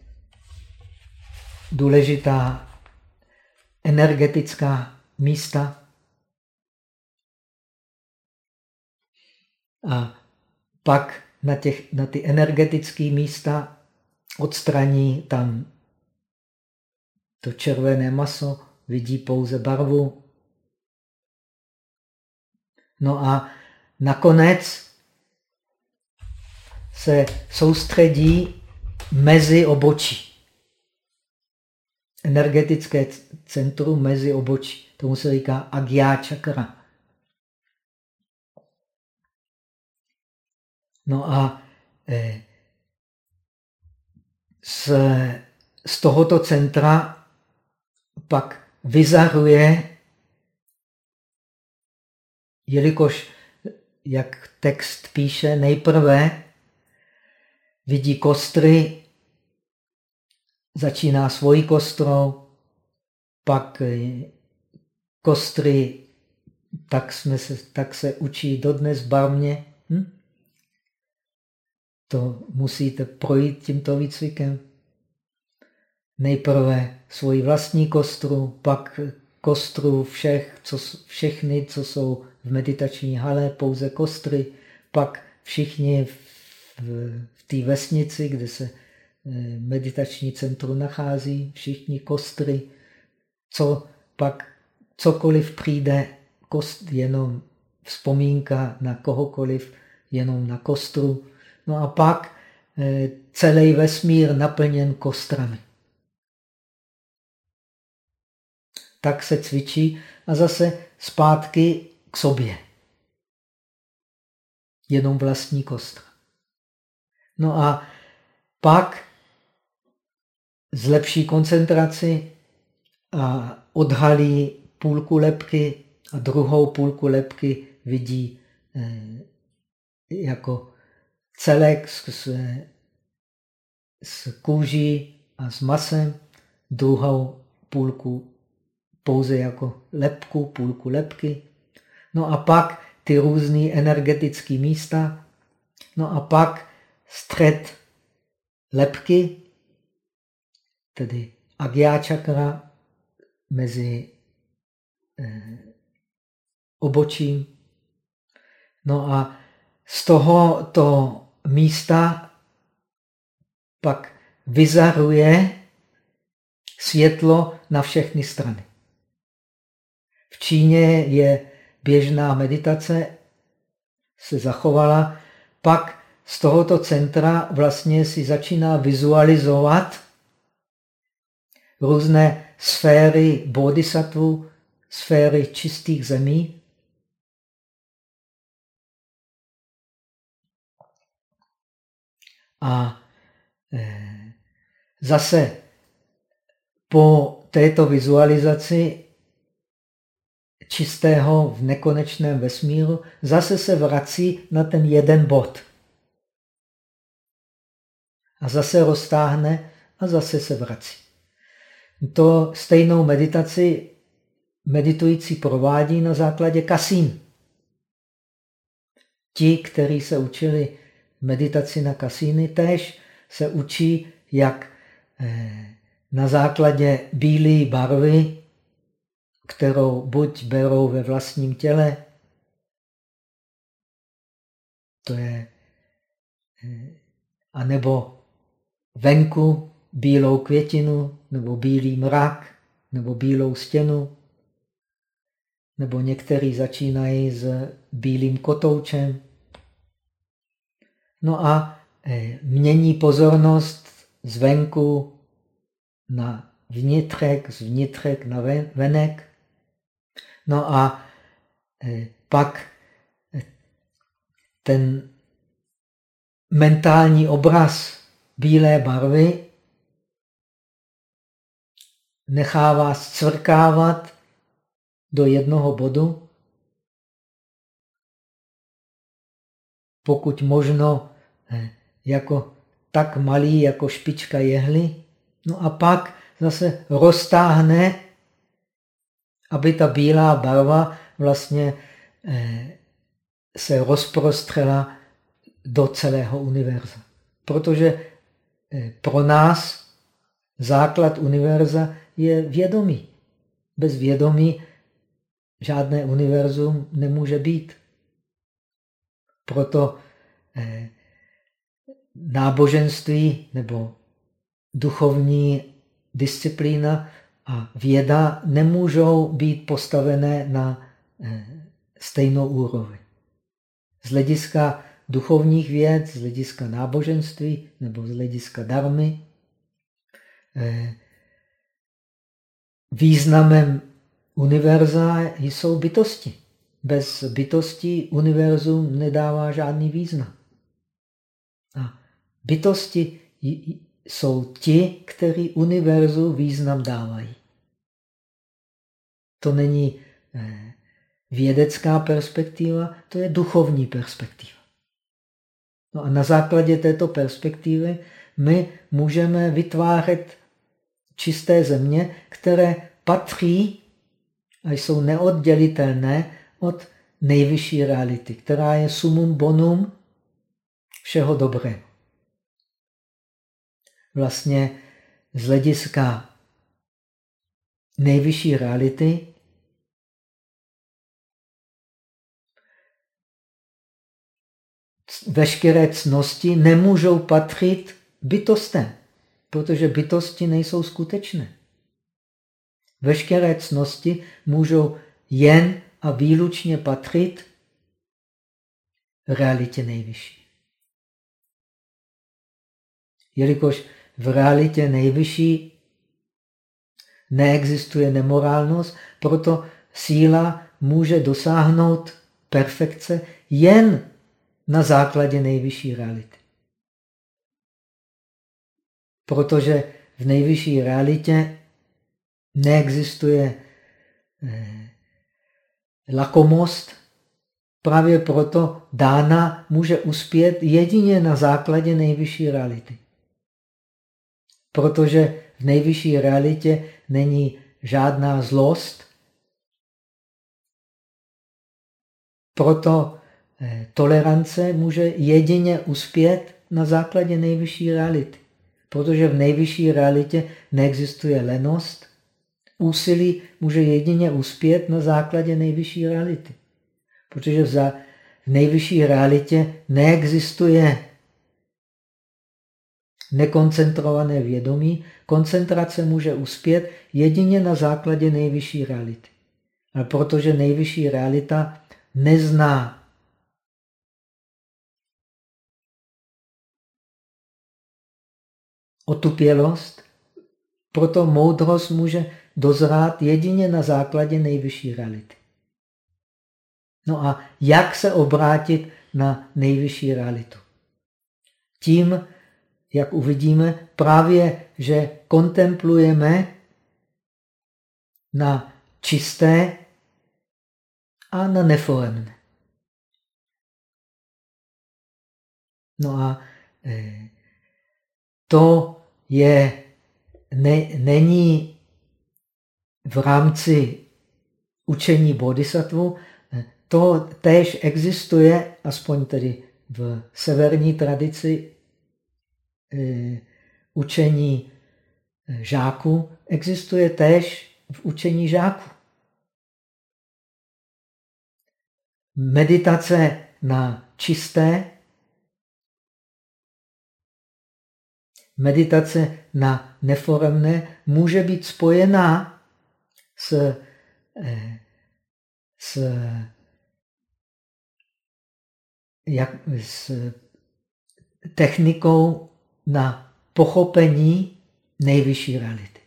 důležitá energetická místa. A pak na, těch, na ty energetické místa odstraní tam to červené maso, vidí pouze barvu. No a nakonec se soustředí mezi obočí. Energetické centrum mezi obočí. Tomu se říká agya čakra. No a eh, z, z tohoto centra pak vyzaruje, jelikož, jak text píše, nejprve vidí kostry, začíná svojí kostrou, pak kostry, tak, jsme se, tak se učí dodnes barvně. Hm? To musíte projít tímto výcvikem. Nejprve svoji vlastní kostru, pak kostru všech, co, všechny, co jsou v meditační hale, pouze kostry, pak všichni v, v, té vesnici, kde se eh, meditační centrum nachází, všichni kostry, co pak cokoliv přijde, kost, jenom vzpomínka na kohokoliv, jenom na kostru. No a pak eh, celý vesmír naplněn kostrami. Tak se cvičí a zase zpátky k sobě. Jenom vlastní kostra. No a pak zlepší koncentraci a odhalí půlku lepky a druhou půlku lepky vidí eh, jako celek s, s kůží a s masem, druhou půlku pouze jako lepku, půlku lepky. No a pak ty různé energetické místa. No a pak střed lepky, tedy agya čakra mezi eh, obočím. No a z tohoto místa pak vyzaruje světlo na všechny strany. V Číně je běžná meditace, se zachovala, pak z tohoto centra vlastně si začíná vizualizovat různé sféry bodhisattva, sféry čistých zemí. A eh, zase po této vizualizaci čistého v nekonečném vesmíru zase se vrací na ten jeden bod a zase roztáhne a zase se vrací. To stejnou meditaci meditující provádí na základě kasín. Ti, kteří se učili meditaci na kasíny, tež se učí, jak eh, na základě bílé barvy, kterou buď berou ve vlastním těle, to je, eh, anebo venku bílou květinu, nebo bílý mrak, nebo bílou stěnu, nebo některý začínají s bílým kotoučem. No a eh, mění pozornost zvenku na vnitřek, z vnitřek na venek. No a eh, pak eh, ten mentální obraz bílé barvy nechává zcvrkávat do jednoho bodu, pokud možno jako tak malý jako špička jehly. No a pak zase roztáhne, aby ta bílá barva vlastně eh, se rozprostřela do celého univerza. Protože Eh, pro nás základ univerza je vědomí. Bez vědomí žádné univerzum nemůže být. Proto eh, náboženství nebo duchovní disciplína a věda nemůžou být postavené na eh, stejnou úroveň. Z hlediska duchovních věd, z hlediska náboženství nebo z hlediska darmy, eh, významem univerza jsou bytosti. Bez bytosti univerzum nedává žádný význam. Bytosti jsou ti, kteří univerzu význam dávají. To není eh, vědecká perspektiva, to je duchovní perspektiva. No a na základě této perspektivy my můžeme vytvářet čisté země, které patří a jsou neoddělitelné od nejvyšší reality, která je sumum bonum všeho dobrého. Vlastně z hlediska nejvyšší reality veškeré cnosti nemůžou patřit bytostem, protože bytosti nejsou skutečné. Veškeré cnosti můžou jen a výlučně patřit realitě nejvyšší. Jelikož v realitě nejvyšší neexistuje nemorálnost, proto síla může dosáhnout perfekce jen na základě nejvyšší reality. Protože v nejvyšší realitě neexistuje eh, lakomost, právě proto dána může uspět jedině na základě nejvyšší reality. Protože v nejvyšší realitě není žádná zlost, proto eh, tolerance může jedině uspět na základě nejvyšší reality. Protože v nejvyšší realitě neexistuje lenost, úsilí může jedině uspět na základě nejvyšší reality. Protože v, nejvyšší realitě neexistuje nekoncentrované vědomí. Koncentrace může uspět jedině na základě nejvyšší reality. Ale protože nejvyšší realita nezná otupělost, proto moudrost může dozrát jedině na základě nejvyšší reality. No a jak se obrátit na nejvyšší realitu? Tím, jak uvidíme, právě, že kontemplujeme na čisté a na neforemné. No a eh, to je, ne, není v rámci učení bodhisattva to též existuje, aspoň tedy v severní tradici učení e, žáků, existuje též v učení žáků. Meditace na čisté, meditace na neforemné může být spojená s, eh, s, jak, s technikou na pochopení nejvyšší reality.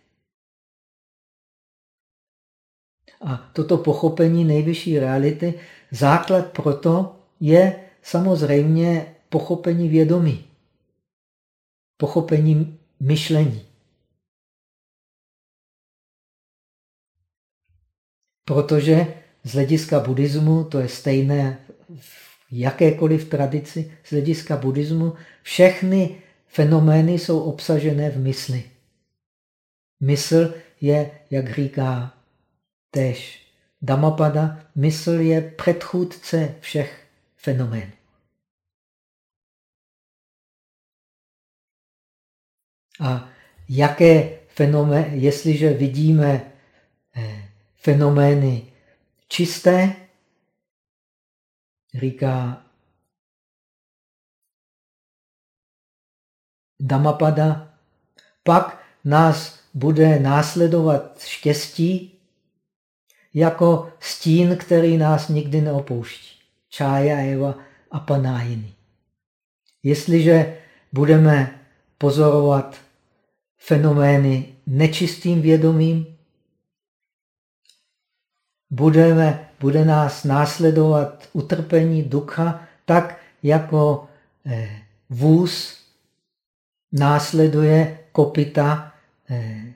A toto pochopení nejvyšší reality, základ proto je samozřejmě pochopení vědomí, pochopení myšlení. Protože z hlediska buddhismu, to je stejné v jakékoliv tradici, z hlediska buddhismu, všechny fenomény jsou obsažené v mysli. Mysl je, jak říká tež Dhammapada, mysl je předchůdce všech fenoménů. A jaké fenomény, jestliže vidíme eh, fenomény čisté, říká Damapada, pak nás bude následovat štěstí jako stín, který nás nikdy neopouští. Čája Eva a panájiny. Jestliže budeme pozorovat fenomény nečistým vědomím, budeme, bude nás následovat utrpení ducha tak, jako eh, vůz Následuje kopita eh,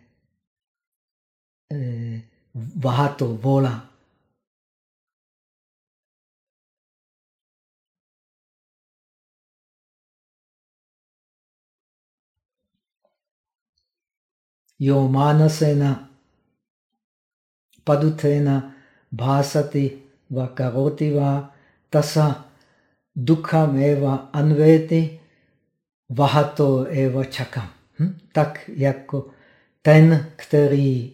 eh, vahato, vola. यो मानसेन पदुथेन भासति व करोति वा तसा दुखमेव अन्वेति vahato eva čakam. Hm? Tak jako ten, který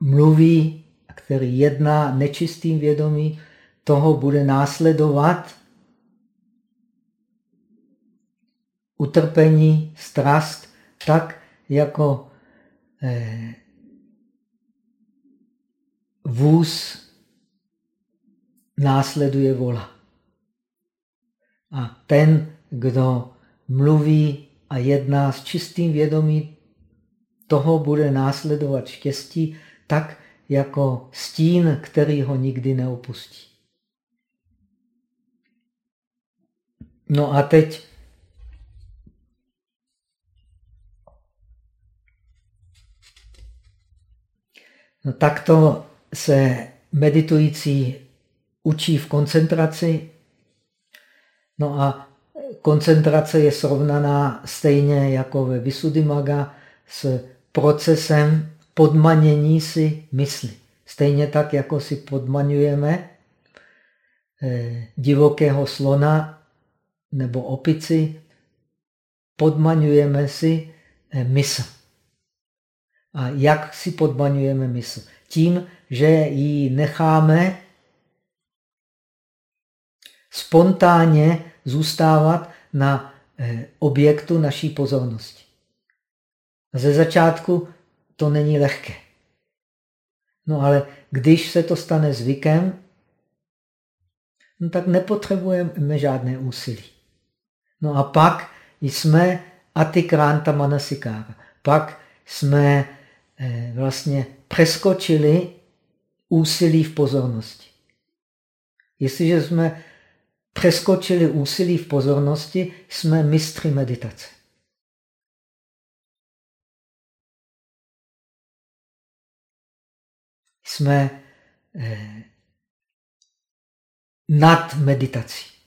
mluví, který jedná nečistým vědomí, toho bude následovat utrpení, strast, tak jako eh, vůz následuje vola. A ten, kdo mluví a jedná s čistým vědomím, toho bude následovat štěstí, tak jako stín, který ho nikdy neopustí. No a teď no takto se meditující učí v koncentraci. No a koncentrace je srovnaná stejně jako ve Visuddhimaga s procesem podmanění si mysli. Stejně tak, jako si podmaňujeme eh, divokého slona nebo opici, podmaňujeme si eh, mysl. A jak si podmaňujeme mysl? Tím, že ji necháme spontánně zůstávat na eh, objektu naší pozornosti. Ze začátku to není lehké. No ale když se to stane zvykem, no tak nepotřebujeme žádné úsilí. No a pak jsme atikranta manasikára. Pak jsme eh, vlastně přeskočili úsilí v pozornosti. Jestliže jsme přeskočili úsilí v pozornosti, jsme mistři meditace. Jsme eh, nad meditací.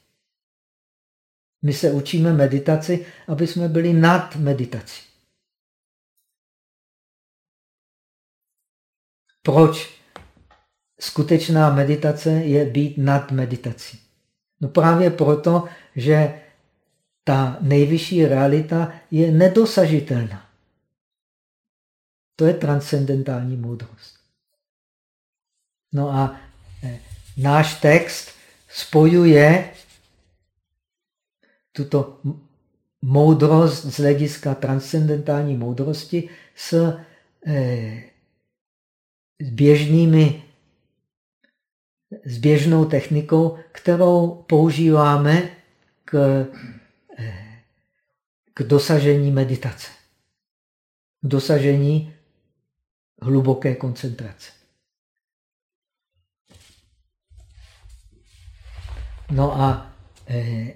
My se učíme meditaci, aby jsme byli nad meditací. Proč skutečná meditace je být nad meditací? No právě proto, že ta nejvyšší realita je nedosažitelná. To je transcendentální moudrost. No a eh, náš text spojuje tuto moudrost z hlediska transcendentální moudrosti s eh, běžnými s běžnou technikou, kterou používáme k, eh, k dosažení meditace, k dosažení hluboké koncentrace. No a e,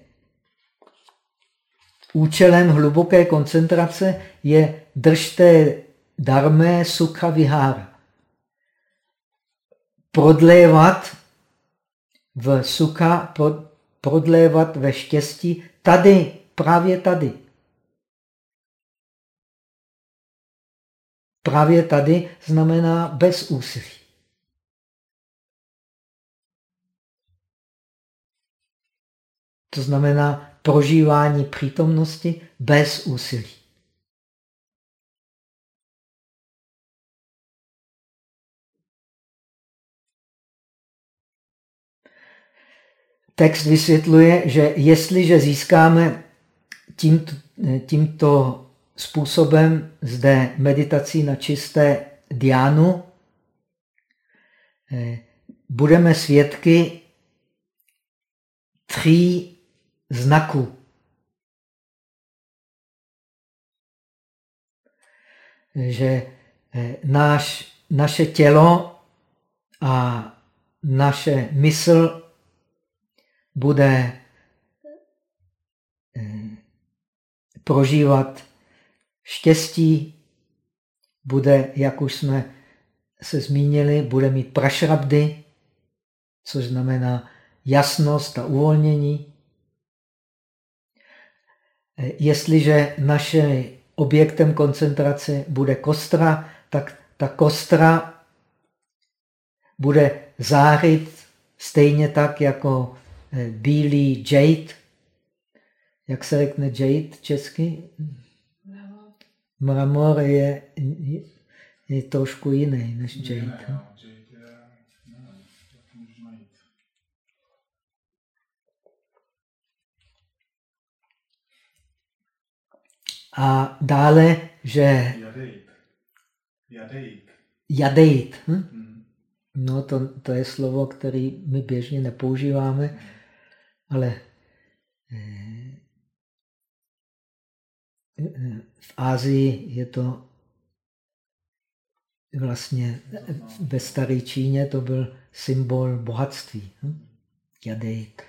účelem hluboké koncentrace je držte darmé sukha vihára. Prodlévat v suka prodlévat ve štěstí tady, právě tady. Právě tady znamená bez úsilí. To znamená prožívání přítomnosti bez úsilí. Text vysvětluje, že jestliže získáme tímto, tímto způsobem zde meditací na čisté diánu, eh, budeme svědky tří znaků. Že eh, náš, naše tělo a naše mysl bude eh, prožívat štěstí, bude, jak už jsme se zmínili, bude mít prašrabdy, což znamená jasnost a uvolnění. Eh, jestliže naše objektem koncentrace bude kostra, tak ta kostra bude zářit stejně tak jako bílý jade. Jak se řekne jade česky? Mramor je, je, je trošku jiný než jade. A dále, že... Jadejt. Jadejt. Jadejt. Hm? Hmm. No, to, to je slovo, které my běžně nepoužíváme, hmm. Ale eh, v Ázii je to vlastně ve staré Číně to byl symbol bohatství. Hm? Jadejt.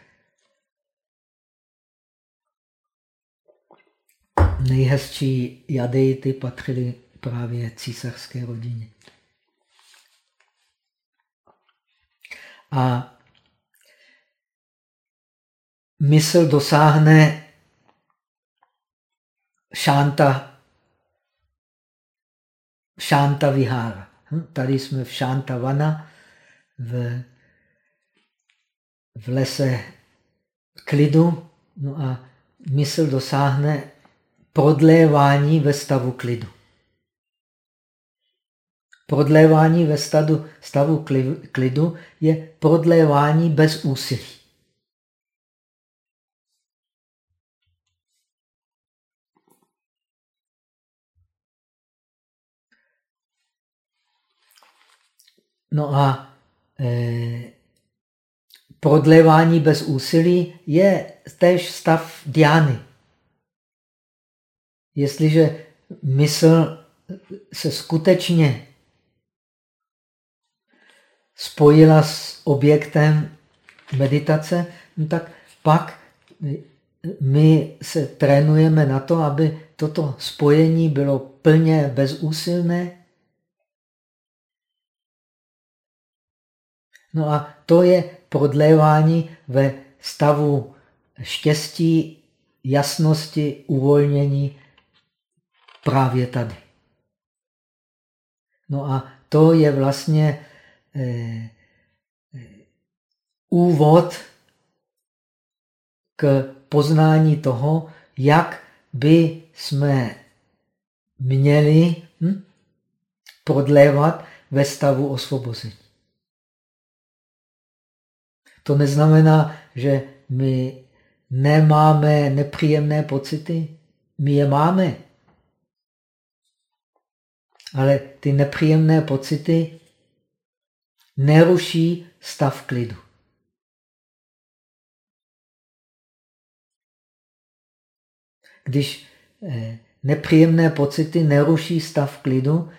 nejhezčí jadejty patřily právě císařské rodině. A mysl dosáhne šánta, šánta vihára. Hm? Tady jsme v šánta vana, v, v lese klidu, no a mysl dosáhne prodlévání ve stavu klidu. Prodlévání ve stavu, stavu klidu je prodlévání bez úsilí. No a e, prodlévání bez úsilí je též stav diány. Jestliže mysl se skutečně spojila s objektem meditace, no tak pak my se trénujeme na to, aby toto spojení bylo plně bezúsilné. No a to je prodlévání ve stavu štěstí, jasnosti, uvolnění právě tady. No a to je vlastně eh, eh, úvod k poznání toho, jak by jsme měli hm, prodlévat ve stavu osvobození. To neznamená, že my nemáme nepříjemné pocity. My je máme. Ale ty nepříjemné pocity neruší stav klidu. Když eh, nepříjemné pocity neruší stav klidu,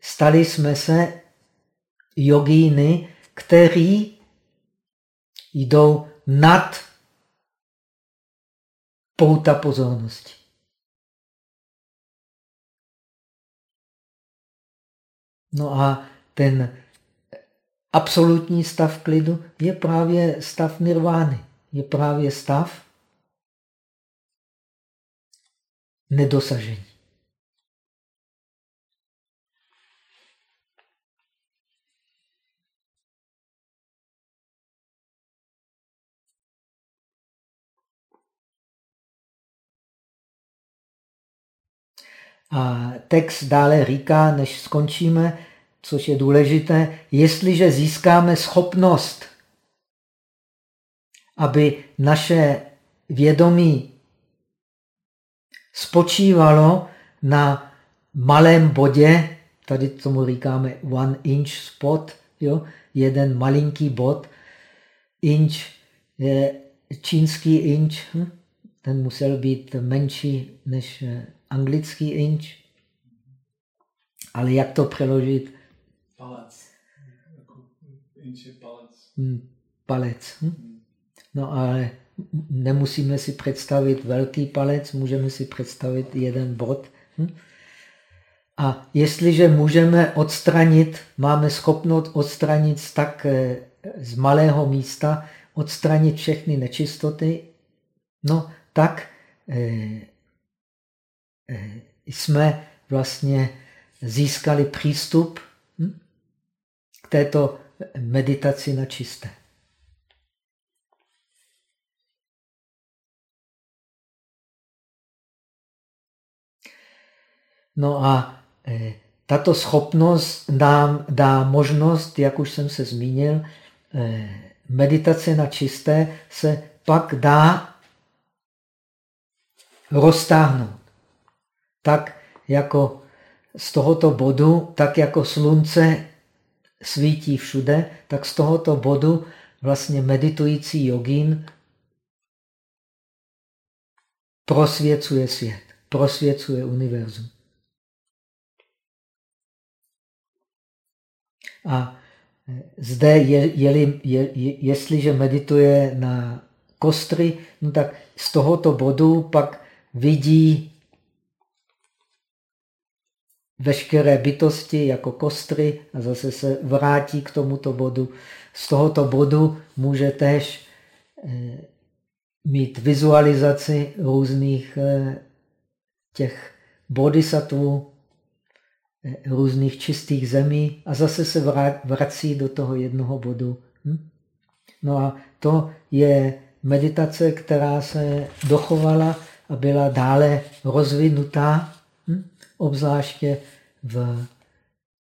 stali jsme se jogíny, který jdou nad pouta pozornosti. No a ten absolutní stav klidu je právě stav nirvány. Je právě stav nedosažení. A text dále říká, než skončíme, což je důležité, jestliže získáme schopnost aby naše vědomí spočívalo na malém bodě, tady tomu říkáme one inch spot, jo? jeden malinký bod, inch je čínský inch, hm? ten musel být menší než eh, anglický inch. Ale jak to přeložit? Palec. Jako inch je palec. Hmm, palec. Hm? No ale nemusíme si představit velký palec, můžeme si představit jeden bod. Hm? A jestliže můžeme odstranit, máme schopnost odstranit tak eh, z malého místa, odstranit všechny nečistoty, no tak eh, jsme vlastně získali přístup hm, k této meditaci na čisté. No a eh, tato schopnost nám dá možnost, jak už jsem se zmínil, meditace na čisté se pak dá roztáhnout. Tak jako z tohoto bodu, tak jako slunce svítí všude, tak z tohoto bodu vlastně meditující jogín prosvěcuje svět, prosvěcuje univerzum. A zde, je, je, je, jestliže medituje na kostry, no tak z tohoto bodu pak vidí veškeré bytosti jako kostry a zase se vrátí k tomuto bodu. Z tohoto bodu může tež eh, mít vizualizaci různých eh, těch bodhisattvů, eh, různých čistých zemí a zase se vrací do toho jednoho bodu. Hm? No a to je meditace, která se dochovala a byla dále rozvinutá? Obzvláště v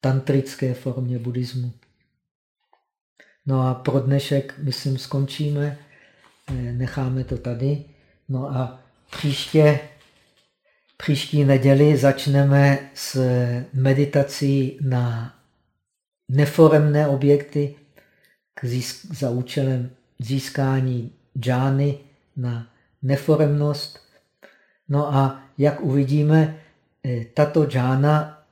tantrické formě buddhismu. No a pro dnešek, myslím, skončíme. Eh, necháme to tady. No a příště, příští neděli začneme s meditací na neforemné objekty k za účelem získání džány na neforemnost. No a jak uvidíme, tato džána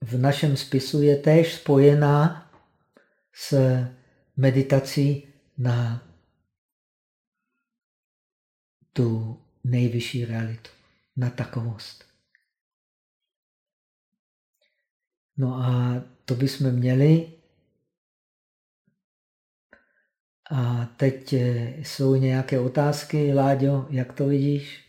v našem spisu je též spojená s meditací na tu nejvyšší realitu, na takovost. No a to bychom měli. A teď eh, jsou nějaké otázky, Láďo, jak to vidíš?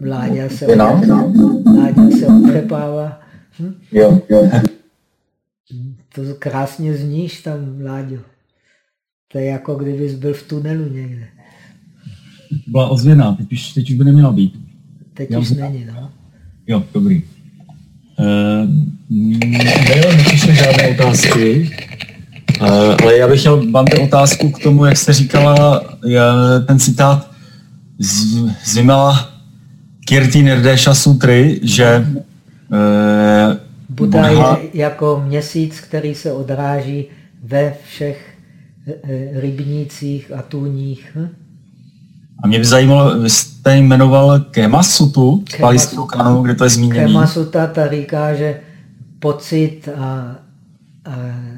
Vláďa se, Vláďa se otrepává. Hm? Jo, jo. To krásně zníš tam, Vláďo. To je jako kdybys byl v tunelu někde. Byla ozvěna, teď už, teď už by neměla být. Teď Já už není, no. Jo, dobrý. Uh, nepřišly žádné otázky. Eh, ale já bych měl, vám otázku k tomu, jak jste říkala, ten citát z, z Vimala Kirti Nirdesha Sutry, že uh, Buddha je jako měsíc, který se odráží ve všech rybnících a tůních. Hm? A mě by zajímalo, vy jste jmenoval Kemasutu, Kema, kde to je zmíněné. Kemasuta ta říká, že pocit a, a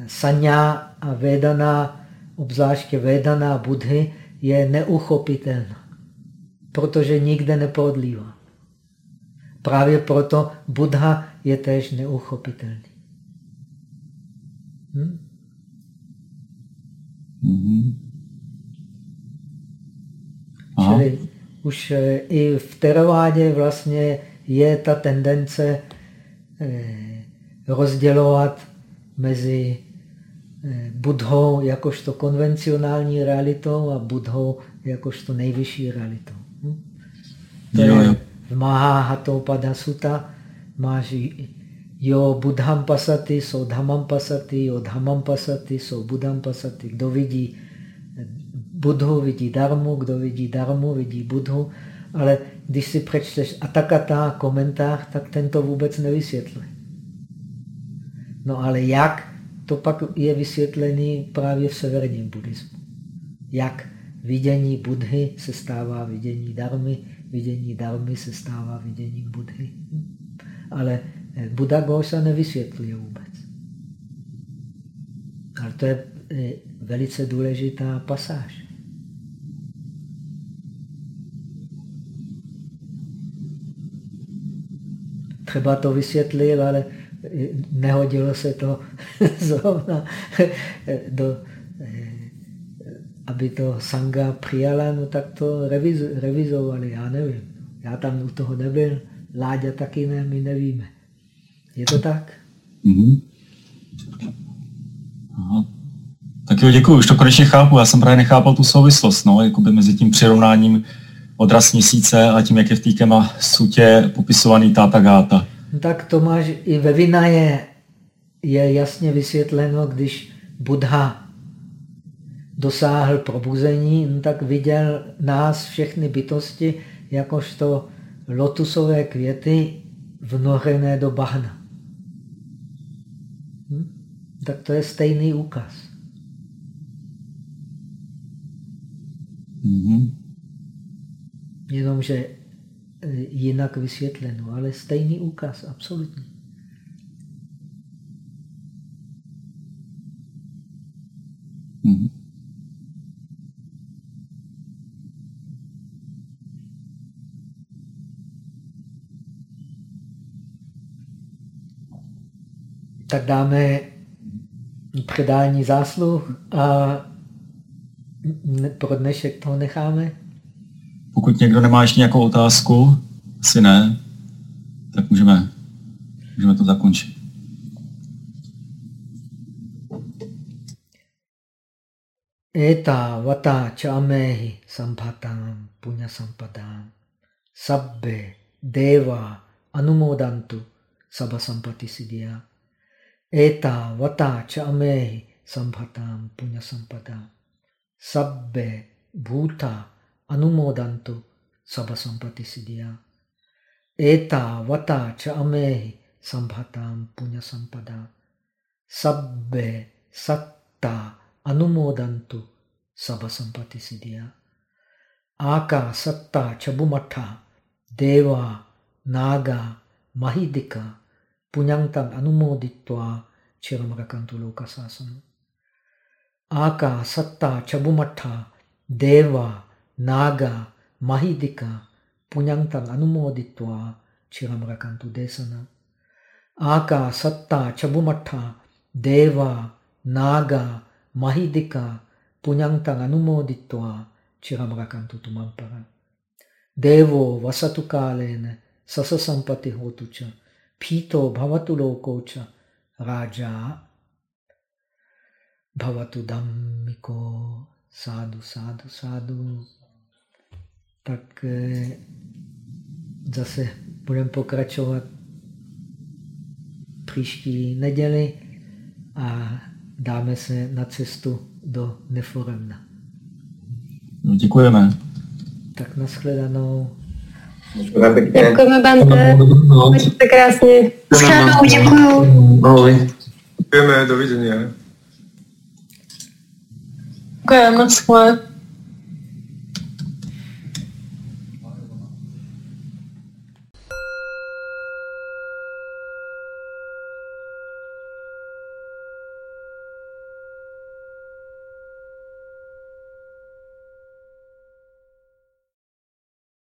sanya a Vedana, obzvláště Vedana Budhy, je neuchopitelná, protože nikde nepodlívá. Právě proto Buddha je též neuchopitelný. Hm? Mm-hmm. Čili už eh, i v teravádě vlastně je ta tendence eh, rozdělovat mezi budhou jakožto konvencionální realitou a budhou jakožto nejvyšší realitou. Hm? To je v Mahahataupada Sutta máš Jo budham pasaty, so dhamam pasaty, jo dhamam pasaty, so budham pasaty. Kdo vidí budhu, vidí darmu, kdo vidí darmu, vidí budhu. Ale když si přečteš atakata komentář, tak ten to vůbec nevysvětluje. No ale jak, to pak je vysvětlený právě v severním buddhismu. Jak vidění Budhy se stává vidění darmy, vidění darmy se stává viděním Budhy. Ale eh, Buddha Ghosa nevysvětluje vůbec. Ale to je eh, velice důležitá pasáž. Třeba to vysvětlil, ale nehodilo se to [LAUGHS] zrovna do aby to sanga přijala, no tak to reviz, revizovali, já nevím. Já tam u toho nebyl, Láďa taky ne, my nevíme. Je to tak? Mm-hmm. Aha. Tak jo, děkuji, už to konečně chápu. Já jsem právě nechápal tu souvislost, no, jakoby mezi tím přirovnáním odraz měsíce a tím, jak je v té sutě popisovaný táta gáta. No tak to máš i ve Vinaje je jasně vysvětleno, když Buddha dosáhl probuzení, no tak viděl nás, všechny bytosti, jakožto lotusové květy vnořené do bahna. Hm? Tak to je stejný úkaz. Mm-hmm. Jenomže e, jinak vysvětleno, ale stejný úkaz, absolutně. Mm-hmm. tak dáme předání zásluh a pro dnešek to necháme. Pokud někdo nemá ještě nějakou otázku, asi ne, tak můžeme, můžeme to zakončit. Eta vata chamehi sampatam punya sampadam sabbe deva anumodantu sabha sampati siddhya Eta vata cha amehi sambhatam punya sampada. Sabbe bhuta anumodantu sabha sampati siddhya. Eta vata cha amehi sambhatam punya sampada. Sabbe satta anumodantu sabha sampati siddhya. Aka satta chabumatha deva naga mahidika punyantang anumoditva chiramrakantu lokasasana. නාගා මහිදිකා පුඤ්ඤන්තං අනුමෝදිත්වා චිරම් රකන්තු දේශනා ආකා සත්තා චබුමඨා දේවා නාගා මහිදිකා පුඤ්ඤන්තං අනුමෝදිත්වා චිරම් රකන්තු තුමන් පරං දේවෝ වසතු කාලේන සස සම්පති හෝතු ච පීතෝ භවතු ලෝකෝ ච රාජා භවතු ධම්මිකෝ සාදු සාදු සාදු Tak eh, zase budeme pokračovat příští neděli a dáme se na cestu do Neforemna. No, děkujeme. Tak nashledanou. Děkujeme, Bante. Mějte krásně. Shledanou, děkuju. Ahoj. Děkujeme, dovidění. Děkujeme, moc